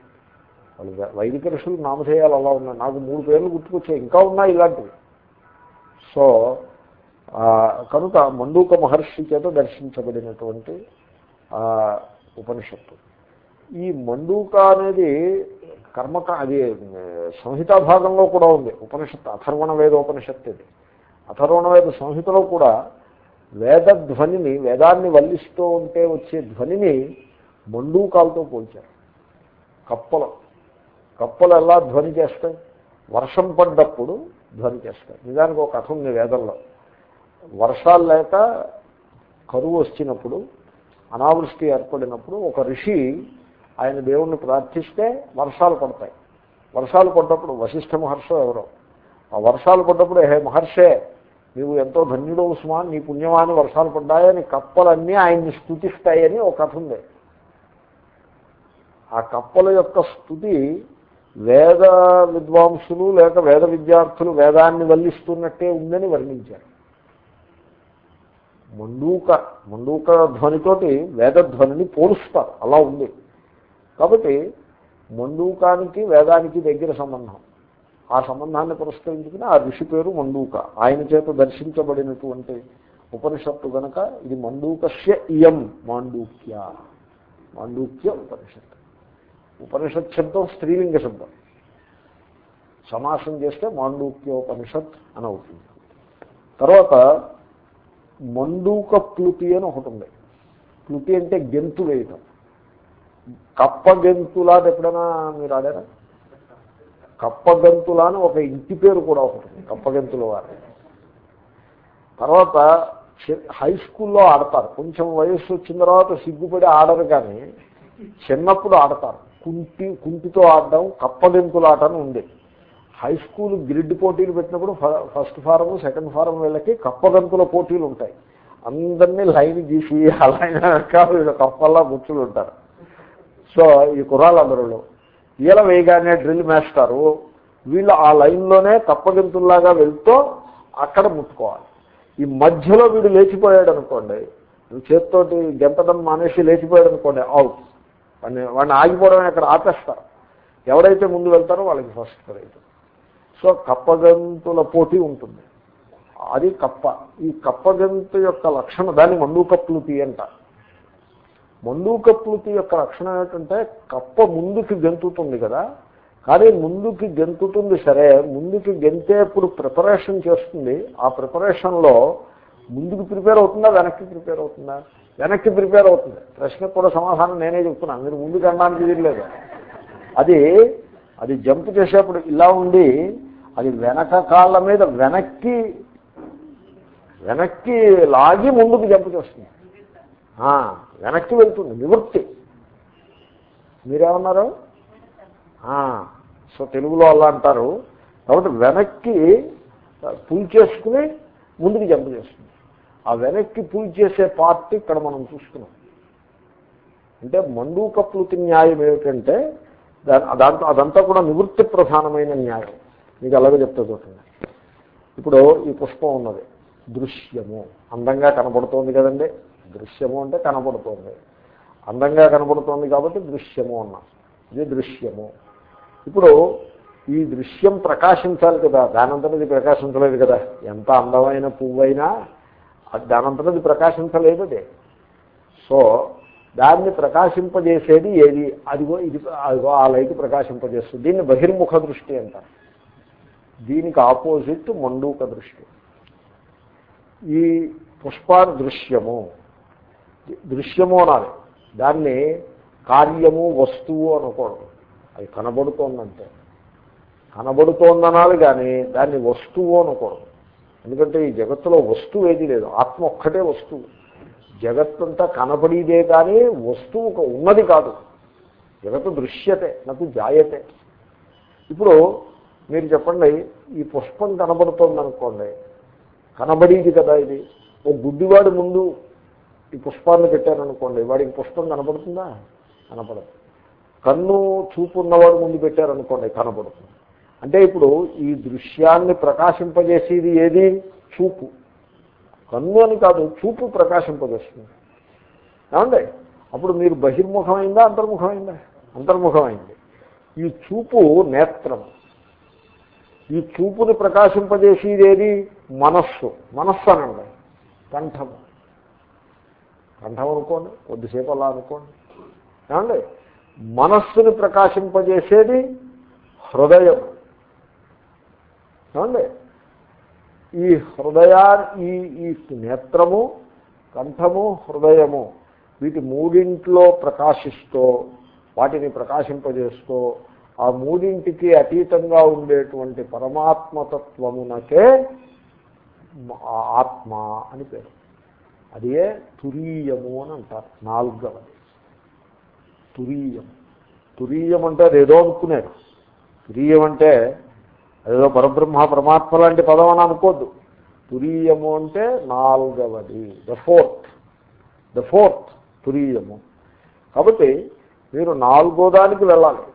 A: వాళ్ళు వైదిక ఋషులు నామధేయాలు అలా ఉన్నాయి. నాకు మూడు పేర్లు గుర్తుకొచ్చాయి. ఇంకా ఉన్నాయి ఇలాంటివి. సో కనుక మండూక మహర్షి చేత దర్శించబడినటువంటి ఉపనిషత్తు. ఈ మండూక అనేది కర్మక అది సంహితా భాగంలో కూడా ఉంది. ఉపనిషత్తు అథర్వణ వేద ఉపనిషత్తు ఇది. అథర్వణ వేద సంహితలో కూడా వేద ధ్వనిని వేదాన్ని వల్లిస్తూ ఉంటే వచ్చే ధ్వనిని మండూకాలతో పోల్చారు. కప్పలు. కప్పలు ఎలా ధ్వని చేస్తాయి? వర్షం పడ్డప్పుడు ధ్వని చేస్తాయి. నిజానికి ఒక కథ ఉంది వేదంలో. వర్షాలు లేక కరువు వచ్చినప్పుడు అనావృష్టి ఏర్పడినప్పుడు ఒక ఋషి ఆయన దేవుణ్ణి ప్రార్థిస్తే వర్షాలు పడతాయి. వర్షాలు పడ్డప్పుడు వశిష్ఠ మహర్షి ఎవరో? ఆ వర్షాలు పడ్డప్పుడు హే మహర్షే నీవు ఎంతో ధన్యుడు ఉస్మాన్ నీ పుణ్యమాని వర్షాలు పడ్డాయని కప్పలన్నీ ఆయన్ని స్థుతిస్తాయని ఒక కథ ఉంది. ఆ కప్పల యొక్క స్థుతి వేద విద్వాంసులు లేక వేద విద్యార్థులు వేదాన్ని వల్లిస్తున్నట్టే ఉందని వర్ణించారు. మండూక మండూక ధ్వనితోటి వేదధ్వనిని పోలుస్తారు. అలా ఉంది. కాబట్టి మండూకానికి వేదానికి దగ్గర సంబంధం. ఆ సంబంధాన్ని పురస్కరించుకుని ఆ ఋషి పేరు మండూక. ఆయన చేత దర్శించబడినటువంటి ఉపనిషత్తు గనక ఇది మండూకస్య ఇయం మాండూక్య. మాండూక్య ఉపనిషత్తు. ఉపనిషత్ శబ్దం స్త్రీలింగ శబ్దం. సమాసం చేస్తే మాండూక్యోపనిషత్ అని అవుతుంది తర్వాత మండూక ప్లుతి అని ఒకటి ఉంది ప్లుతి అంటే గెంతు వేయటం. కప్ప గెంతులాది ఎప్పుడైనా మీరు ఆడారా? కప్ప గంతులా అని ఒక ఇంటి పేరు కూడా ఒకటి ఉంది కప్పగంతుల వారి తర్వాత చి- హై స్కూల్లో ఆడతారు. కొంచెం వయస్సు వచ్చిన తర్వాత సిగ్గుపడి ఆడరు కానీ చిన్నప్పుడు ఆడతారు. కుంటి కుంటితో ఆడడం కప్పగంతుల ఆట అని ఉండేది. హై స్కూల్ గ్రిడ్ పోటీలు పెట్టినప్పుడు ఫ- ఫస్ట్ ఫారం సెకండ్ ఫారం వీళ్ళకి కప్పగంతుల పోటీలు ఉంటాయి. అందరినీ లైన్ గీసి అలాగా వీళ్ళు కప్పల్లా కూర్చుని ఉంటారు సో ఈ కుర్రాళ్ళందరూ ఈల వేయగానే డ్రిల్ మేస్తారు వీళ్ళు ఆ లైన్లోనే కప్పగింతుల్లాగా వెళ్తూ అక్కడ ముట్టుకోవాలి. ఈ మధ్యలో వీడు లేచిపోయాడు అనుకోండి చేతితోటి గెంతడం మానేసి లేచిపోయాడు అనుకోండి అవుట్. వాడిని వాడిని ఆగిపోవడం అక్కడ ఆపేస్తారు. ఎవరైతే ముందు వెళ్తారో వాళ్ళకి ఫస్ట్ ప్రైజ్. సో కప్పగంతుల పోటీ ఉంటుంది. అది కప్ప. ఈ కప్పగంతు యొక్క లక్షణం దాన్ని మండూకప్లుతి అంట. మండూకప్లుతి యొక్క లక్షణం ఏంటంటే కప్ప ముందుకి గెంతుతుంది కదా. కానీ ముందుకి గెంతుతుంది సరే ముందుకి గెంతేప్పుడు ప్రిపరేషన్ చేస్తుంది. ఆ ప్రిపరేషన్లో ముందుకు ప్రిపేర్ అవుతుందా వెనక్కి ప్రిపేర్ అవుతుందా? వెనక్కి ప్రిపేర్ అవుతుంది. ప్రశ్నకు కూడా సమాధానం నేనే చెప్తున్నాను మీరు ముందుకు అనడానికి తిరగలేదు అది అది జంప్ చేసేప్పుడు ఇలా ఉండి అది వెనక కాళ్ళ మీద వెనక్కి వెనక్కి లాగి ముందుకు జంపు చేస్తుంది. వెనక్కి వెళ్తుంది నివృత్తి మీరేమన్నారు? సో తెలుగులో అలా అంటారు. కాబట్టి వెనక్కి పుల్ చేసుకుని ముందుకు జంపు చేస్తుంది. ఆ వెనక్కి పుల్ చేసే పార్ట్ ఇక్కడ మనం చూస్తున్నాం. అంటే మండూకప్లుతి న్యాయం ఏమిటంటే దాంతో అదంతా కూడా నివృత్తి ప్రధానమైన న్యాయం. మీకు అలాగే చెప్తా చూడండి. ఇప్పుడు ఈ పుష్పం ఉన్నది. దృశ్యము. అందంగా కనబడుతోంది కదండి. దృశ్యము అంటే కనబడుతోంది. అందంగా కనబడుతోంది కాబట్టి దృశ్యము అన్నాం. ఇది దృశ్యము. ఇప్పుడు ఈ దృశ్యం ప్రకాశించాలి కదా. దానంతటది ప్రకాశించలేదు కదా. ఎంత అందమైన పువ్వైనా అది దానంతటది ప్రకాశించలేదు అదే. సో దాన్ని ప్రకాశింపజేసేది ఏది? అదిగో ఇది అదిగో ఆ లైట్ ప్రకాశింపజేస్తుంది. దీన్ని బహిర్ముఖ దృష్టి అంటారు. దీనికి ఆపోజిట్ మండూక దృష్టి. ఈ పుష్పాల దృశ్యము దృశ్యము అనాలి. దాన్ని కార్యము వస్తువు అనకూడదు అది కనబడుతోందంటే. కనబడుతోందనాలి కానీ దాన్ని వస్తువు అనకూడదు ఎందుకంటే ఈ జగత్తులో వస్తువు ఏది లేదు. ఆత్మ ఒక్కటే వస్తువు. జగత్తంతా కనబడేదే కానీ వస్తువు ఒక ఉన్నది కాదు. జగత్తు దృశ్యతే నాకు జాయతే. ఇప్పుడు మీరు చెప్పండి ఈ పుష్పం కనబడుతోంది అనుకోండి. కనబడేది కదా ఇది. ఓ గుడ్డివాడి ముందు ఈ పుష్పాన్ని పెట్టారనుకోండి వాడికి పుష్పం కనబడుతుందా? కనపడదు కన్ను చూపు ఉన్నవాడు ముందు పెట్టారనుకోండి కనబడుతుంది. అంటే ఇప్పుడు ఈ దృశ్యాన్ని ప్రకాశింపజేసేది ఏది? చూపు. కన్ను అని కాదు చూపు ప్రకాశింపజేస్తుంది. ఏమండి? అప్పుడు మీరు బహిర్ముఖమైందా అంతర్ముఖమైందా? అంతర్ముఖమైంది. ఈ చూపు నేత్రం. ఈ చూపుని ప్రకాశింపజేసేదేది మనస్సు మనస్సు అనండి కంఠము కంఠం అనుకోండి కొద్దిసేపు అలా అనుకోండి. ఏమండి? మనస్సుని ప్రకాశింపజేసేది హృదయం. ఏమండి? ఈ హృదయా ఈ ఈ నేత్రము కంఠము హృదయము వీటి మూడింట్లో ప్రకాశిస్తూ వాటిని ప్రకాశింపజేస్తూ ఆ మూడింటికి అతీతంగా ఉండేటువంటి పరమాత్మతత్వమునకే ఆత్మ అని పేరు. అదే తురీయము అని అంటారు నాలుగవది. తురీయం తురీయం అంటే అదేదో అనుకునేది. తురీయం అంటే అదేదో పరబ్రహ్మ పరమాత్మ లాంటి పదం అని అనుకోద్దు. తురీయము అంటే నాలుగవది. ద ఫోర్త్ ద ఫోర్త్ తురీయము. కాబట్టి మీరు నాలుగో దానికి వెళ్ళాలి.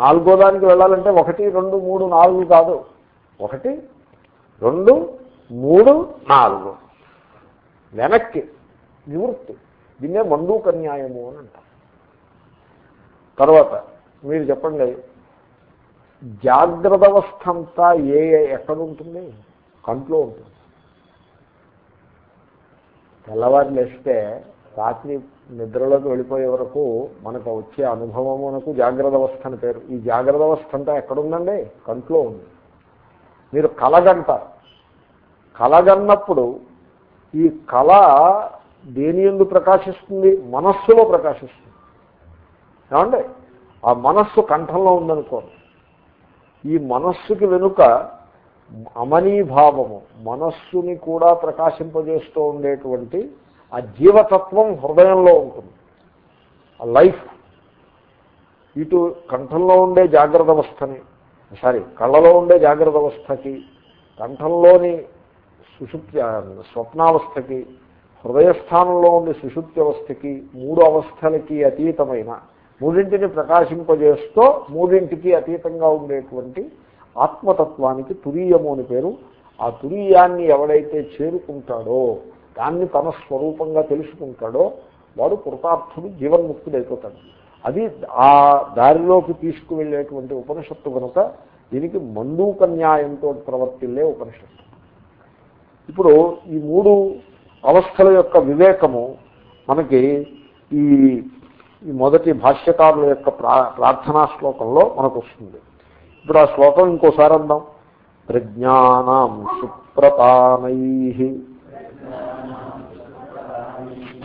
A: నాలుగో దానికి వెళ్ళాలంటే ఒకటి రెండు మూడు నాలుగు కాదు. ఒకటి రెండు మూడు నాలుగు. వెనక్కి నివృత్తి. దీన్నే మండూకన్యాయము అని అంటారు. తర్వాత మీరు చెప్పండి జాగ్రత్త అవస్థ అంతా ఏ ఎక్కడ ఉంటుంది కంట్లో ఉంటుంది. తెల్లవారు లేస్తే రాత్రి నిద్రలోకి వెళ్ళిపోయే వరకు మనకు వచ్చే అనుభవమునకు జాగ్రత్త అవస్థ అని పేరు. ఈ జాగ్రత్త అవస్థ అంతా ఎక్కడుందండి? కంట్లో ఉంది. మీరు కలగంటారు కలగన్నప్పుడు ఈ కళ దేని ఎందు ప్రకాశిస్తుంది? మనస్సులో ప్రకాశిస్తుంది. ఏమండి? ఆ మనస్సు కంఠంలో ఉందనుకోండి. ఈ మనస్సుకి వెనుక అమనీభావము మనస్సుని కూడా ప్రకాశింపజేస్తూ ఉండేటువంటి ఆ జీవతత్వం హృదయంలో ఉంటుంది. ఆ లైఫ్ ఇటు కంఠంలో ఉండే జాగ్రత్త అవస్థని సారీ కళ్ళలో ఉండే జాగ్రత్త అవస్థకి కంఠంలోని సుషుప్తి స్వప్నావస్థకి హృదయస్థానంలో ఉండే సుషుప్తి అవస్థకి మూడు అవస్థలకి అతీతమైన మూడింటిని ప్రకాశింపజేస్తూ మూడింటికి అతీతంగా ఉండేటువంటి ఆత్మతత్వానికి తురీయము అని పేరు. ఆ తురీయాన్ని ఎవడైతే చేరుకుంటాడో దాన్ని తన స్వరూపంగా తెలుసుకుంటాడో వాడు కృతార్థుడు జీవన్ముక్తుడైపోతాడు. అది ఆ దారిలోకి తీసుకువెళ్ళేటువంటి ఉపనిషత్తు కనుక దీనికి మండూక న్యాయంతో ప్రవర్తిల్లే ఉపనిషత్తు. ఇప్పుడు ఈ మూడు అవస్థల యొక్క వివేకము మనకి ఈ ఈ మొదటి భాష్యకారుల యొక్క ప్రా ప్రార్థనా శ్లోకంలో మనకు వస్తుంది ఇప్పుడు ఆ శ్లోకం ఇంకోసారి అందాం. ప్రజ్ఞానం సుప్రతానై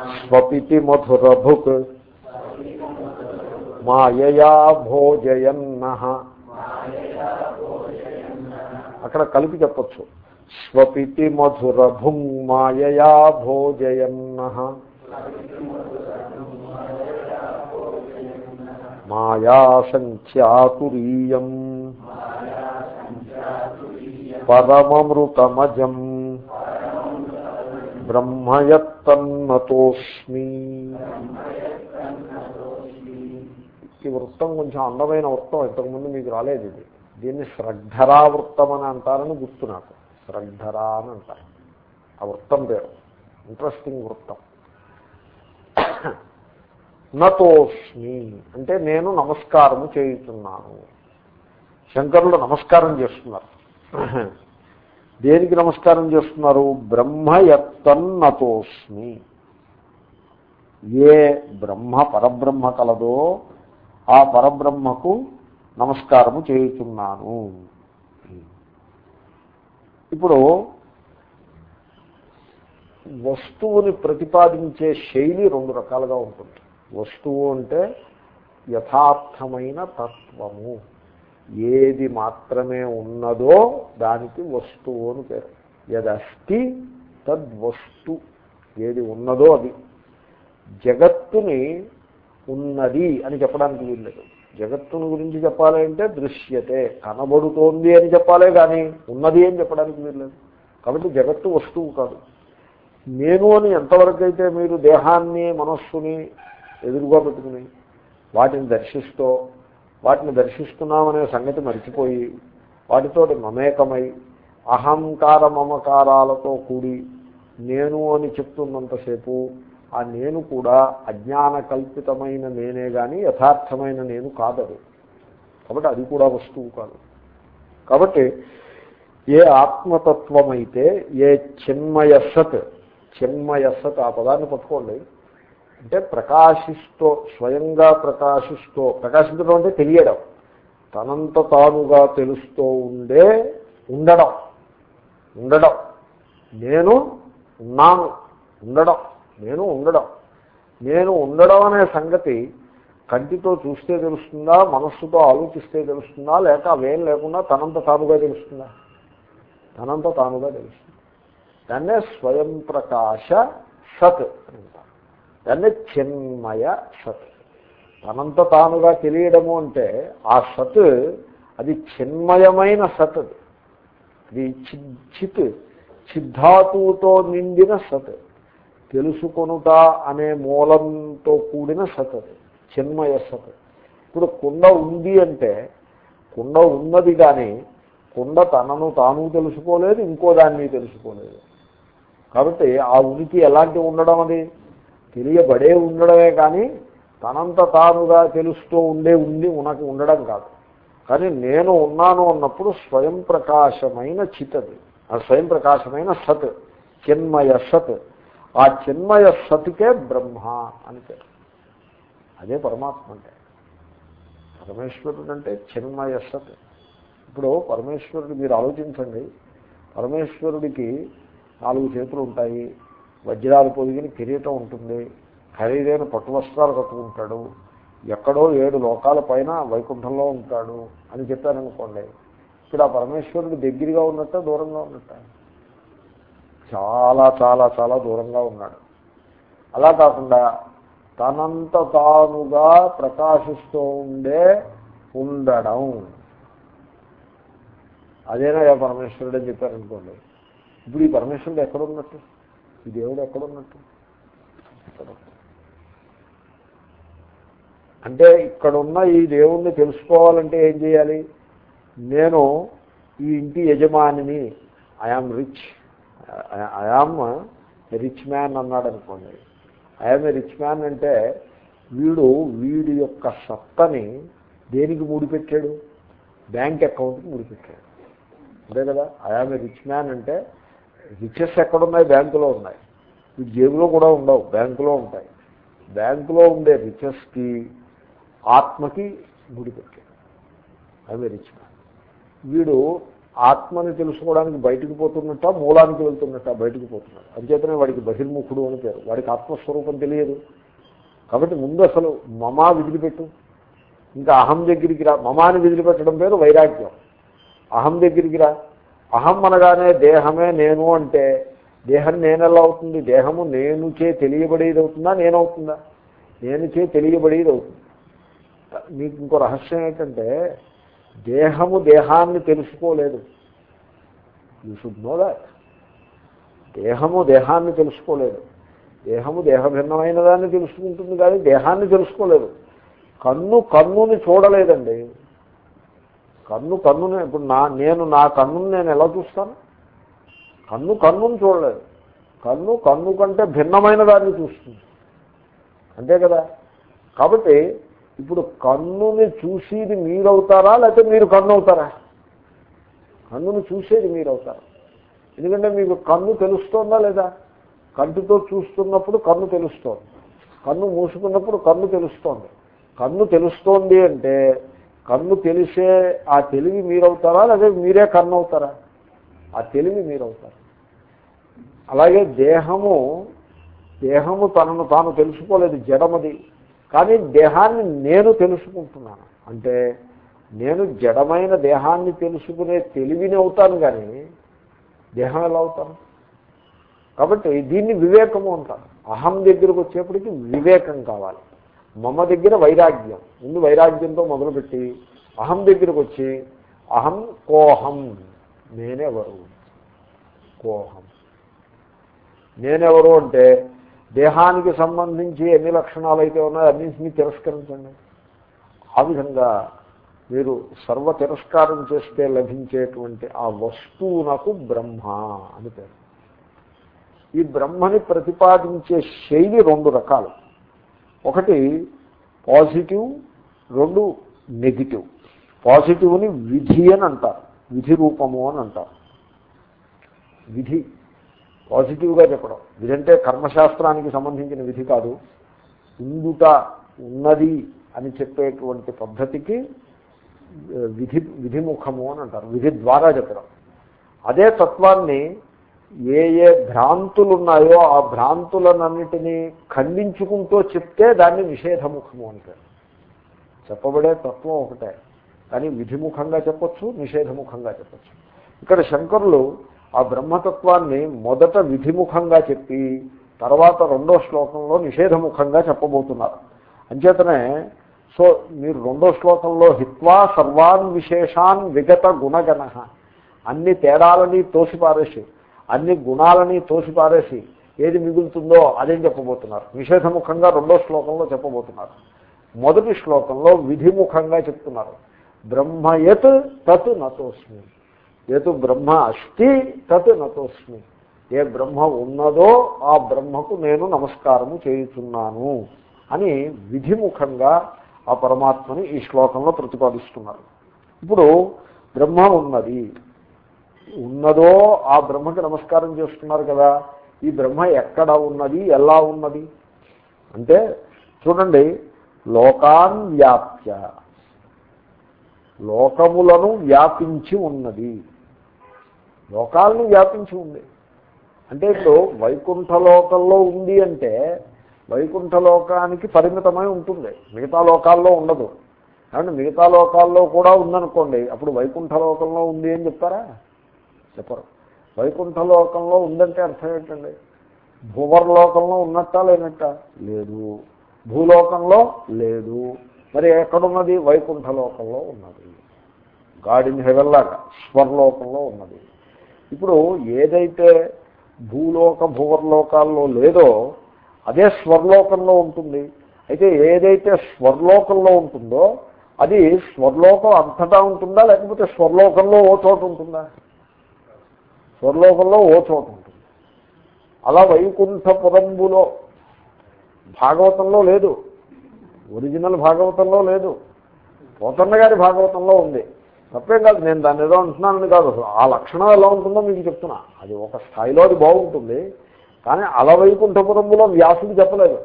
A: స్వపితి మధురభుక్ మాయయా భోజయన్న. అక్కడ కలిపి చెప్పచ్చు. స్వపితి మధురభుం మాయయా భోజయన్న. మాయా సంఖ్యాతురీయం. పరమమృతమజం. బ్రహ్మయత్తన్నతోస్మి. ఈ వృత్తం కొంచెం అందమైన వృత్తం ఇంతకుముందు మీకు రాలేదు ఇది. దీన్ని శ్రద్ధరా వృత్తం అని అంటారని గుర్తు నాకు. శ్రద్ధరా అని అంటారు. ఆ వృత్తం పేరు. ఇంట్రెస్టింగ్ వృత్తం. నతోస్మి. అంటే నేను నమస్కారము చేయుతున్నాను శంకరులు నమస్కారం చేస్తున్నారు. దేనికి నమస్కారం చేస్తున్నారు? బ్రహ్మయత్తన్నతోస్మి ఏ బ్రహ్మ పరబ్రహ్మ కలదో ఆ పరబ్రహ్మకు నమస్కారము చేయుతున్నాను ఇప్పుడు వస్తువుని ప్రతిపాదించే శైలి రెండు రకాలుగా ఉంటుంది. వస్తువు అంటే యథార్థమైన తత్వము. ఏది మాత్రమే ఉన్నదో దానికి వస్తువు అని పేరు. యదస్తి తద్వస్తు. ఏది ఉన్నదో అది. జగత్తుని ఉన్నది అని చెప్పడానికి వీల్లేదు జగత్తుని గురించి చెప్పాలి అంటే దృశ్యతే. కనబడుతోంది అని చెప్పాలే కానీ ఉన్నది అని చెప్పడానికి వీల్లేదు కాబట్టి జగత్తు వస్తువు కాదు. నేను అని ఎంతవరకు అయితే మీరు దేహాన్ని మనస్సుని ఎదురుగా పెట్టుకుని వాటిని దర్శిస్తూ వాటిని దర్శిస్తున్నామనే సంగతి మర్చిపోయి వాటితోటి మమేకమై అహంకార మమకారాలతో కూడి నేను అని చెప్తున్నంతసేపు ఆ నేను కూడా అజ్ఞాన కల్పితమైన నేనే కానీ యథార్థమైన నేను కాదదు. కాబట్టి అది కూడా వస్తువు కాదు. కాబట్టి ఏ ఆత్మతత్వమైతే ఏ చిన్మయసత్ చిన్మయసత్ ఆ పదాన్ని పట్టుకోండి. అంటే ప్రకాశిస్తూ స్వయంగా ప్రకాశిస్తూ ప్రకాశించడం అంటే తెలియడం. తనంత తానుగా తెలుస్తూ ఉండే ఉండడం. ఉండడం. నేను ఉన్నాను. ఉండడం. నేను ఉండడం. నేను ఉండడం అనే సంగతి కంటితో చూస్తే తెలుస్తుందా మనస్సుతో ఆలోచిస్తే తెలుస్తుందా లేక అవేం లేకుండా తనంత తానుగా తెలుస్తుందా? తనంత తానుగా తెలుస్తుంది? దాన్నే స్వయం ప్రకాశ సత్ అంటారు. దాన్నే చిన్మయ సత్. తనంత తానుగా తెలియడము అంటే ఆ సత్ అది చిన్మయమైన సత్ అది. అది చిత్ చిద్ధాతుతో నిండిన సత్ తెలుసుకొనుట అనే మూలంతో కూడిన సత్ అది. చిన్మయ సత్ ఇప్పుడు కుండ ఉంది అంటే కుండ ఉన్నది కానీ కుండ తనను తాను తెలుసుకోలేదు ఇంకో దాన్ని తెలుసుకోలేదు. కాబట్టి ఆ ఉనికి ఎలాంటి ఉండడం అది? తెలియబడే ఉండడమే కానీ తనంత తానుగా తెలుస్తూ ఉండే ఉంది ఉనకి ఉండడం కాదు. కానీ నేను ఉన్నాను అన్నప్పుడు స్వయం ప్రకాశమైన చితది ఆ స్వయం ప్రకాశమైన సత్ చిన్మయ సత్. ఆ చిన్మయ సత్కే బ్రహ్మ అని పేరు. అదే పరమాత్మ అంటే. పరమేశ్వరుడు అంటే చిన్మయ సత్. ఇప్పుడు పరమేశ్వరుడు మీరు ఆలోచించండి. పరమేశ్వరుడికి నాలుగు చేతులు ఉంటాయి. వజ్రాలు పొదిగిన కిరీటం ఉంటుంది. ఖరీదైన పట్టు వస్త్రాలు కట్టుకుంటాడు. ఎక్కడో ఏడు లోకాల పైన వైకుంఠంలో ఉంటాడు అని చెప్పారనుకోండి. ఇప్పుడు ఆ పరమేశ్వరుడు దగ్గరగా ఉన్నట్ట దూరంగా ఉన్నట్ట? చాలా చాలా చాలా దూరంగా ఉన్నాడు. అలా కాకుండా తనంత తానుగా ప్రకాశిస్తూ ఉండే ఉండడం. అదేనా పరమేశ్వరుడు అని చెప్పారనుకోండి. ఇప్పుడు ఈ పరమేశ్వరుడు ఎక్కడున్నట్టు ఈ దేవుడు ఎక్కడున్నట్టు? అంటే ఇక్కడున్న ఈ దేవుణ్ణి తెలుసుకోవాలంటే ఏం చేయాలి? నేను ఈ ఇంటి యజమానిని I am rich I am rich man అన్నాడు అనుకోండి. ఐఆమ్ ఏ రిచ్ మ్యాన్ అంటే వీడు వీడి యొక్క సత్తని దేనికి ముడిపెట్టాడు? బ్యాంక్ అకౌంట్కి ముడిపెట్టాడు. అంతే కదా? I am a rich man అంటే రిచెస్ ఎక్కడున్నాయి? బ్యాంకులో ఉన్నాయి. వీటి జేబులో కూడా ఉండవు బ్యాంకులో ఉంటాయి. బ్యాంకులో ఉండే రిచెస్కి ఆత్మకి ముడిపెట్టాడు ఐఎమ్ రిచ్ వీడు ఆత్మని తెలుసుకోవడానికి బయటకు పోతున్నట్ట మూలానికి వెళ్తున్నట్ట బయటకు పోతున్నాడు. అంచేతనే వాడికి బహిర్ముఖుడు అని పేరు. వాడికి ఆత్మస్వరూపం తెలియదు. కాబట్టి ముందు అసలు మమా విదిలిపెట్టు. ఇంకా అహం దగ్గరికి రా. మమాని విదిలిపెట్టడం పేరు వైరాగ్యం. అహం దగ్గరికి రా. అహం అనగానే దేహమే నేను అంటే దేహం నేనెలా అవుతుంది? దేహము నేను చే తెలియబడేది అవుతుందా నేనవుతుందా? నేను చే తెలియబడేది అవుతుంది మీకు ఇంకో రహస్యం ఏంటంటే దేహము దేహాన్ని తెలుసుకోలేదు. యూ షుడ్ నో దాట్ దేహము దేహాన్ని తెలుసుకోలేదు. దేహము దేహభిన్నమైన దాన్ని తెలుసుకుంటుంది కానీ దేహాన్ని తెలుసుకోలేదు. కన్ను కన్నుని చూడలేదండి. కన్ను కన్నునే ఇప్పుడు నా నేను నా కన్నుని నేను ఎలా చూస్తాను? కన్ను కన్నుని చూడలేదు. కన్ను కన్ను కంటే భిన్నమైన దాన్ని చూస్తుంది. అంతే కదా? కాబట్టి ఇప్పుడు కన్నుని చూసేది మీరవుతారా లేకపోతే మీరు కన్ను అవుతారా కన్నుని చూసేది మీరవుతారా? ఎందుకంటే మీకు కన్ను తెలుస్తోందా లేదా? కంటితో చూస్తున్నప్పుడు కన్ను తెలుస్తోంది. కన్ను మూసుకున్నప్పుడు కన్ను తెలుస్తోంది. కన్ను తెలుస్తోంది అంటే కన్ను తెలిసే ఆ తెలివి మీరవుతారా? లేదా మీరే కన్ను అవుతారా ఆ తెలివి మీరవుతారు. అలాగే దేహము దేహము తనను తాను తెలుసుకోలేదు జడమది. కానీ దేహాన్ని నేను తెలుసుకుంటున్నాను. అంటే నేను జడమైన దేహాన్ని తెలుసుకునే తెలివిని అవుతాను కానీ దేహం ఎలా అవుతాను కాబట్టి దీన్ని వివేకము అంటారు. అహం దగ్గరకు వచ్చేప్పటికి వివేకం కావాలి. మమ దగ్గర వైరాగ్యం. ముందు వైరాగ్యంతో మొదలుపెట్టి అహం దగ్గరకు వచ్చి అహం కోహం. నేనెవరు? కోహం. నేనెవరు అంటే దేహానికి సంబంధించి ఎన్ని లక్షణాలు అయితే ఉన్నాయో అన్నింటినీ తిరస్కరించండి. ఆ విధంగా మీరు సర్వ తిరస్కారం చేస్తే లభించేటువంటి ఆ వస్తువునకు బ్రహ్మ అని పేరు. ఈ బ్రహ్మని ప్రతిపాదించే శైలి రెండు రకాలు. ఒకటి పాజిటివ్ రెండు నెగిటివ్. పాజిటివ్ని విధి అని అంటారు. విధి రూపము అని అంటారు. విధి. పాజిటివ్గా చెప్పడం. విధి అంటే కర్మశాస్త్రానికి సంబంధించిన విధి కాదు. ఉందుట ఉన్నది అని చెప్పేటువంటి పద్ధతికి విధి విధిముఖము అని అంటారు. విధి ద్వారా చెప్పడం. అదే తత్వాన్ని ఏ ఏ భ్రాంతులు ఉన్నాయో ఆ భ్రాంతులనన్నిటినీ ఖండించుకుంటూ చెప్తే దాన్ని నిషేధముఖము అంటారు చెప్పబడే తత్వం ఒకటే. కానీ విధిముఖంగా చెప్పచ్చు నిషేధముఖంగా చెప్పచ్చు. ఇక్కడ శంకరులు ఆ బ్రహ్మతత్వాన్ని మొదట విధిముఖంగా చెప్పి తర్వాత రెండో శ్లోకంలో నిషేధముఖంగా చెప్పబోతున్నారు. అంచేతనే సో మీరు రెండో శ్లోకంలో హిత్వా సర్వాన్ విశేషాన్ విగత గుణగణ అన్ని తేడాలని తోసిపారేసి అన్ని గుణాలని తోసిపారేసి ఏది మిగులుతుందో అదేం చెప్పబోతున్నారు. విశేషముఖంగా రెండో శ్లోకంలో చెప్పబోతున్నారు. మొదటి శ్లోకంలో విధిముఖంగా చెప్తున్నారు. బ్రహ్మ యత్ తత్ నతోస్మి. ఏతు బ్రహ్మ అస్తి తత్ నతోస్మి. ఏ బ్రహ్మ ఉన్నదో ఆ బ్రహ్మకు నేను నమస్కారము చేయుచున్నాను అని విధిముఖంగా ఆ పరమాత్మని ఈ శ్లోకంలో ప్రతిపాదిస్తున్నారు. ఇప్పుడు బ్రహ్మ ఉన్నది. ఉన్నదో ఆ బ్రహ్మకి నమస్కారం చేస్తున్నారు కదా ఈ బ్రహ్మ ఎక్కడ ఉన్నది ఎలా ఉన్నది? అంటే చూడండి లోకాన్ వ్యాప్య. లోకములను వ్యాపించి ఉన్నది. లోకాలను వ్యాపించి ఉంది. అంటే ఇప్పుడు వైకుంఠలోకంలో ఉంది అంటే వైకుంఠలోకానికి పరిమితమై ఉంటుంది. మిగతా లోకాల్లో ఉండదు. కాబట్టి మిగతా లోకాల్లో కూడా ఉందనుకోండి అప్పుడు వైకుంఠలోకంలో ఉంది అని చెప్తారా? చెప్పరు. వైకుంఠలోకంలో ఉందంటే అర్థం ఏంటండి? భూవర్లోకంలో ఉన్నట్టా లేనట్ట? లేదు. భూలోకంలో? లేదు. మరి ఎక్కడున్నది? వైకుంఠలోకంలో ఉన్నది. గాడిని హెవెల్లాగా స్వర్లోకంలో ఉన్నది. ఇప్పుడు ఏదైతే భూలోక భూవర్లోకాల్లో లేదో అదే స్వర్లోకంలో ఉంటుంది. అయితే ఏదైతే స్వర్లోకంలో ఉంటుందో అది స్వర్లోకం అంతటా ఉంటుందా? లేకపోతే స్వర్లోకంలో ఓ చోట ఉంటుందా? స్వర్లోకంలో ఓ చోట ఉంటుంది. అలా వైకుంఠపురంబులో భాగవతంలో లేదు. ఒరిజినల్ భాగవతంలో లేదు. పోతన్న గారి భాగవతంలో ఉంది. తప్పేం కాదు నేను దాన్ని ఏదో అంటున్నానని కాదు. ఆ లక్షణం ఎలా ఉంటుందో మీకు చెప్తున్నా. అది ఒక స్థాయిలో అది బాగుంటుంది. కానీ అల వైకుంఠపురంలో వ్యాసుడు చెప్పలేదు.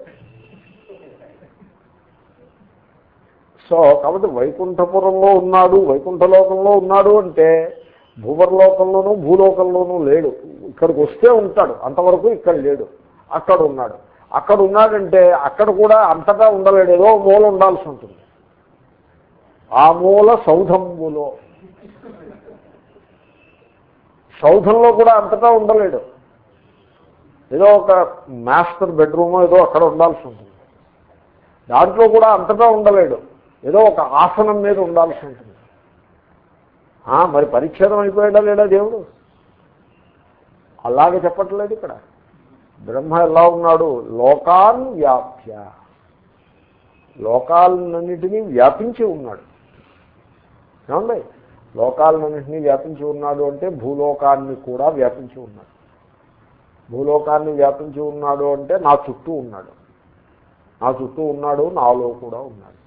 A: సో కాబట్టి వైకుంఠపురంలో ఉన్నాడు వైకుంఠలోకంలో ఉన్నాడు అంటే భూవర్లోకంలోనూ భూలోకంలోనూ లేడు. ఇక్కడికి వస్తే ఉంటాడు. అంతవరకు ఇక్కడ లేడు. అక్కడ ఉన్నాడు. అక్కడ ఉన్నాడంటే అక్కడ కూడా అంతటా ఉండలేడు. ఏదో మూల ఉండాల్సి ఉంటుంది. ఆ మూల సౌధంబులో. సౌధంలో కూడా అంతటా ఉండలేడు. ఏదో ఒక మాస్టర్ బెడ్రూమ్ ఏదో అక్కడ ఉండాల్సి ఉంటుంది. దాంట్లో కూడా అంతటా ఉండలేడు. ఏదో ఒక ఆసనం మీద ఉండాల్సి ఉంటుంది. మరి పరిచ్ఛేదం అయిపోయాడా లేడా దేవుడు? అలాగే చెప్పట్లేదు ఇక్కడ. బ్రహ్మ ఎలా ఉన్నాడు? లోకాన్ వ్యాప్య. లోకాలన్నింటినీ వ్యాపించి ఉన్నాడు. ఏమండి? లోకాలన్నింటినీ వ్యాపించి ఉన్నాడు అంటే భూలోకాన్ని కూడా వ్యాపించి ఉన్నాడు. భూలోకాన్ని వ్యాపించి ఉన్నాడు అంటే నా చుట్టూ ఉన్నాడు. నా చుట్టూ ఉన్నాడు నాలో కూడా ఉన్నాడు.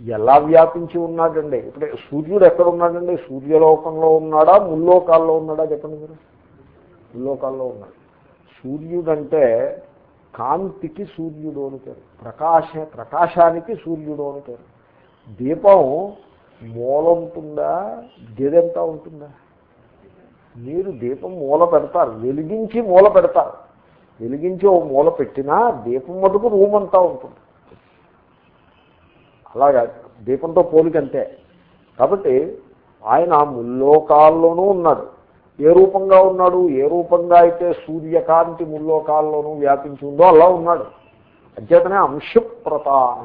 A: ఎలా వ్యాపించి ఉన్నాడండి? ఇప్పుడు సూర్యుడు ఎక్కడ ఉన్నాడండి? సూర్యలోకంలో ఉన్నాడా? ముల్లోకాల్లో ఉన్నాడా? చెప్పండి మీరు. ముల్లోకాల్లో ఉన్నాడు. సూర్యుడు అంటే కాంతికి సూర్యుడు అని పేరు. ప్రకాశ ప్రకాశానికి సూర్యుడు అని పేరు. దీపం మూల ఉంటుందా గెదెంతా ఉంటుందా? మీరు దీపం మూల పెడతారు. వెలిగించి మూల పెడతారు. వెలిగించి ఓ మూల పెట్టినా దీపం మటుకు రూమ్ అంతా ఉంటుంది. అలాగా దీపంతో పోలికంతే కాబట్టి ఆయన ముల్లోకాల్లోనూ ఉన్నాడు. ఏ రూపంగా ఉన్నాడు? ఏ రూపంగా అయితే సూర్యకాంతి ముల్లోకాల్లోనూ వ్యాపించి ఉందో అలా ఉన్నాడు. అంచేతనే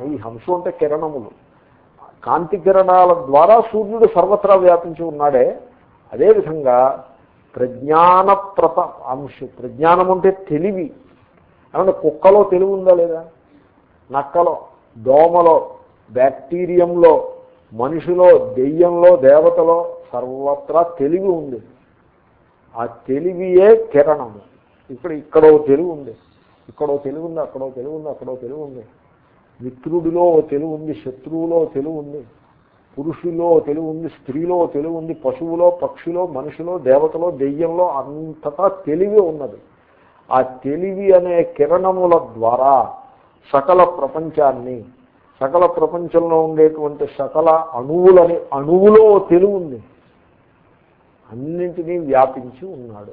A: ఈ హంసం అంటే కిరణములు. కాంతి కిరణాల ద్వారా సూర్యుడు సర్వత్రా వ్యాపించి ఉన్నాడే. అదేవిధంగా ప్రజ్ఞానప్రత అంశ ప్రజ్ఞానం అంటే తెలివి. ఏమంటే కుక్కలో తెలివి ఉందా లేదా? నక్కలో దోమలో. బ్యాక్టీరియంలో మనిషిలో దెయ్యంలో దేవతలో సర్వత్రా తెలివి ఉంది. ఆ తెలివియే కిరణము. ఇక్కడ ఇక్కడో తెలివి ఉంది. ఇక్కడో తెలివి ఉంది అక్కడో తెలివి ఉంది అక్కడో తెలివి ఉంది. మిత్రుడిలో తెలివి ఉంది శత్రువులో తెలివి ఉంది. పురుషులో తెలివి ఉంది స్త్రీలో తెలివి ఉంది పశువులో పక్షిలో మనిషిలో దేవతలో దెయ్యంలో అంతటా తెలివి ఉన్నది. ఆ తెలివి అనే కిరణముల ద్వారా సకల ప్రపంచాన్ని సకల ప్రపంచంలో ఉండేటువంటి సకల అణువులని అణువులో తెలివి ఉంది. అన్నింటినీ వ్యాపించి ఉన్నాడు.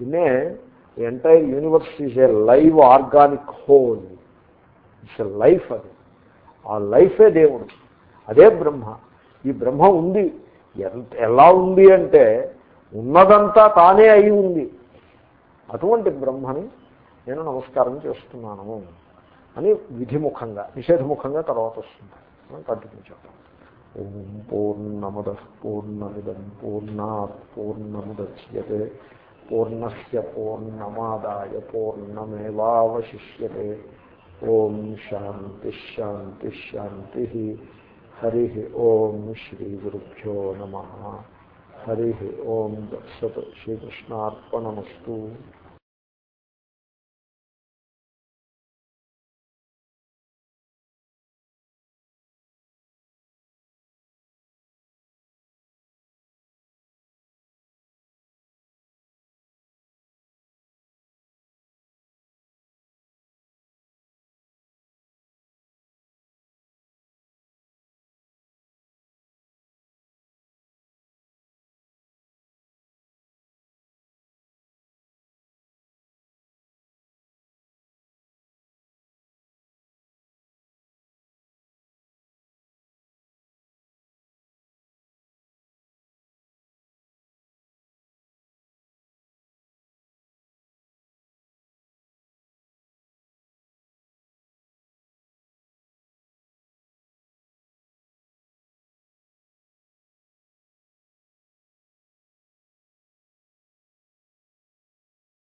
A: ఇన్నే entire universe is a live organic whole it's a life అది. ఆ లైఫే దేవుడు. అదే బ్రహ్మ. ఈ బ్రహ్మ ఉంది. ఎలా ఉంది అంటే ఉన్నదంతా తానే అయి ఉంది. అటువంటి బ్రహ్మని నేను నమస్కారం చేస్తున్నాను. అని విధిముఖంగా నిషేధముఖంగా తర్వాత వస్తుంది. మనం కంటిన్యూ చేద్దాం. ఓం పూర్ణమద పూర్ణమిదం పూర్ణా పూర్ణముద్యతే పూర్ణస్ పూర్ణమాదాయ పూర్ణమేవాశిష్యే ఓం శాంతి హరి ఓం శ్రీ గురుభ్యో నమ. హరి ఓం దత్సత్ శ్రీకృష్ణార్పణమస్తు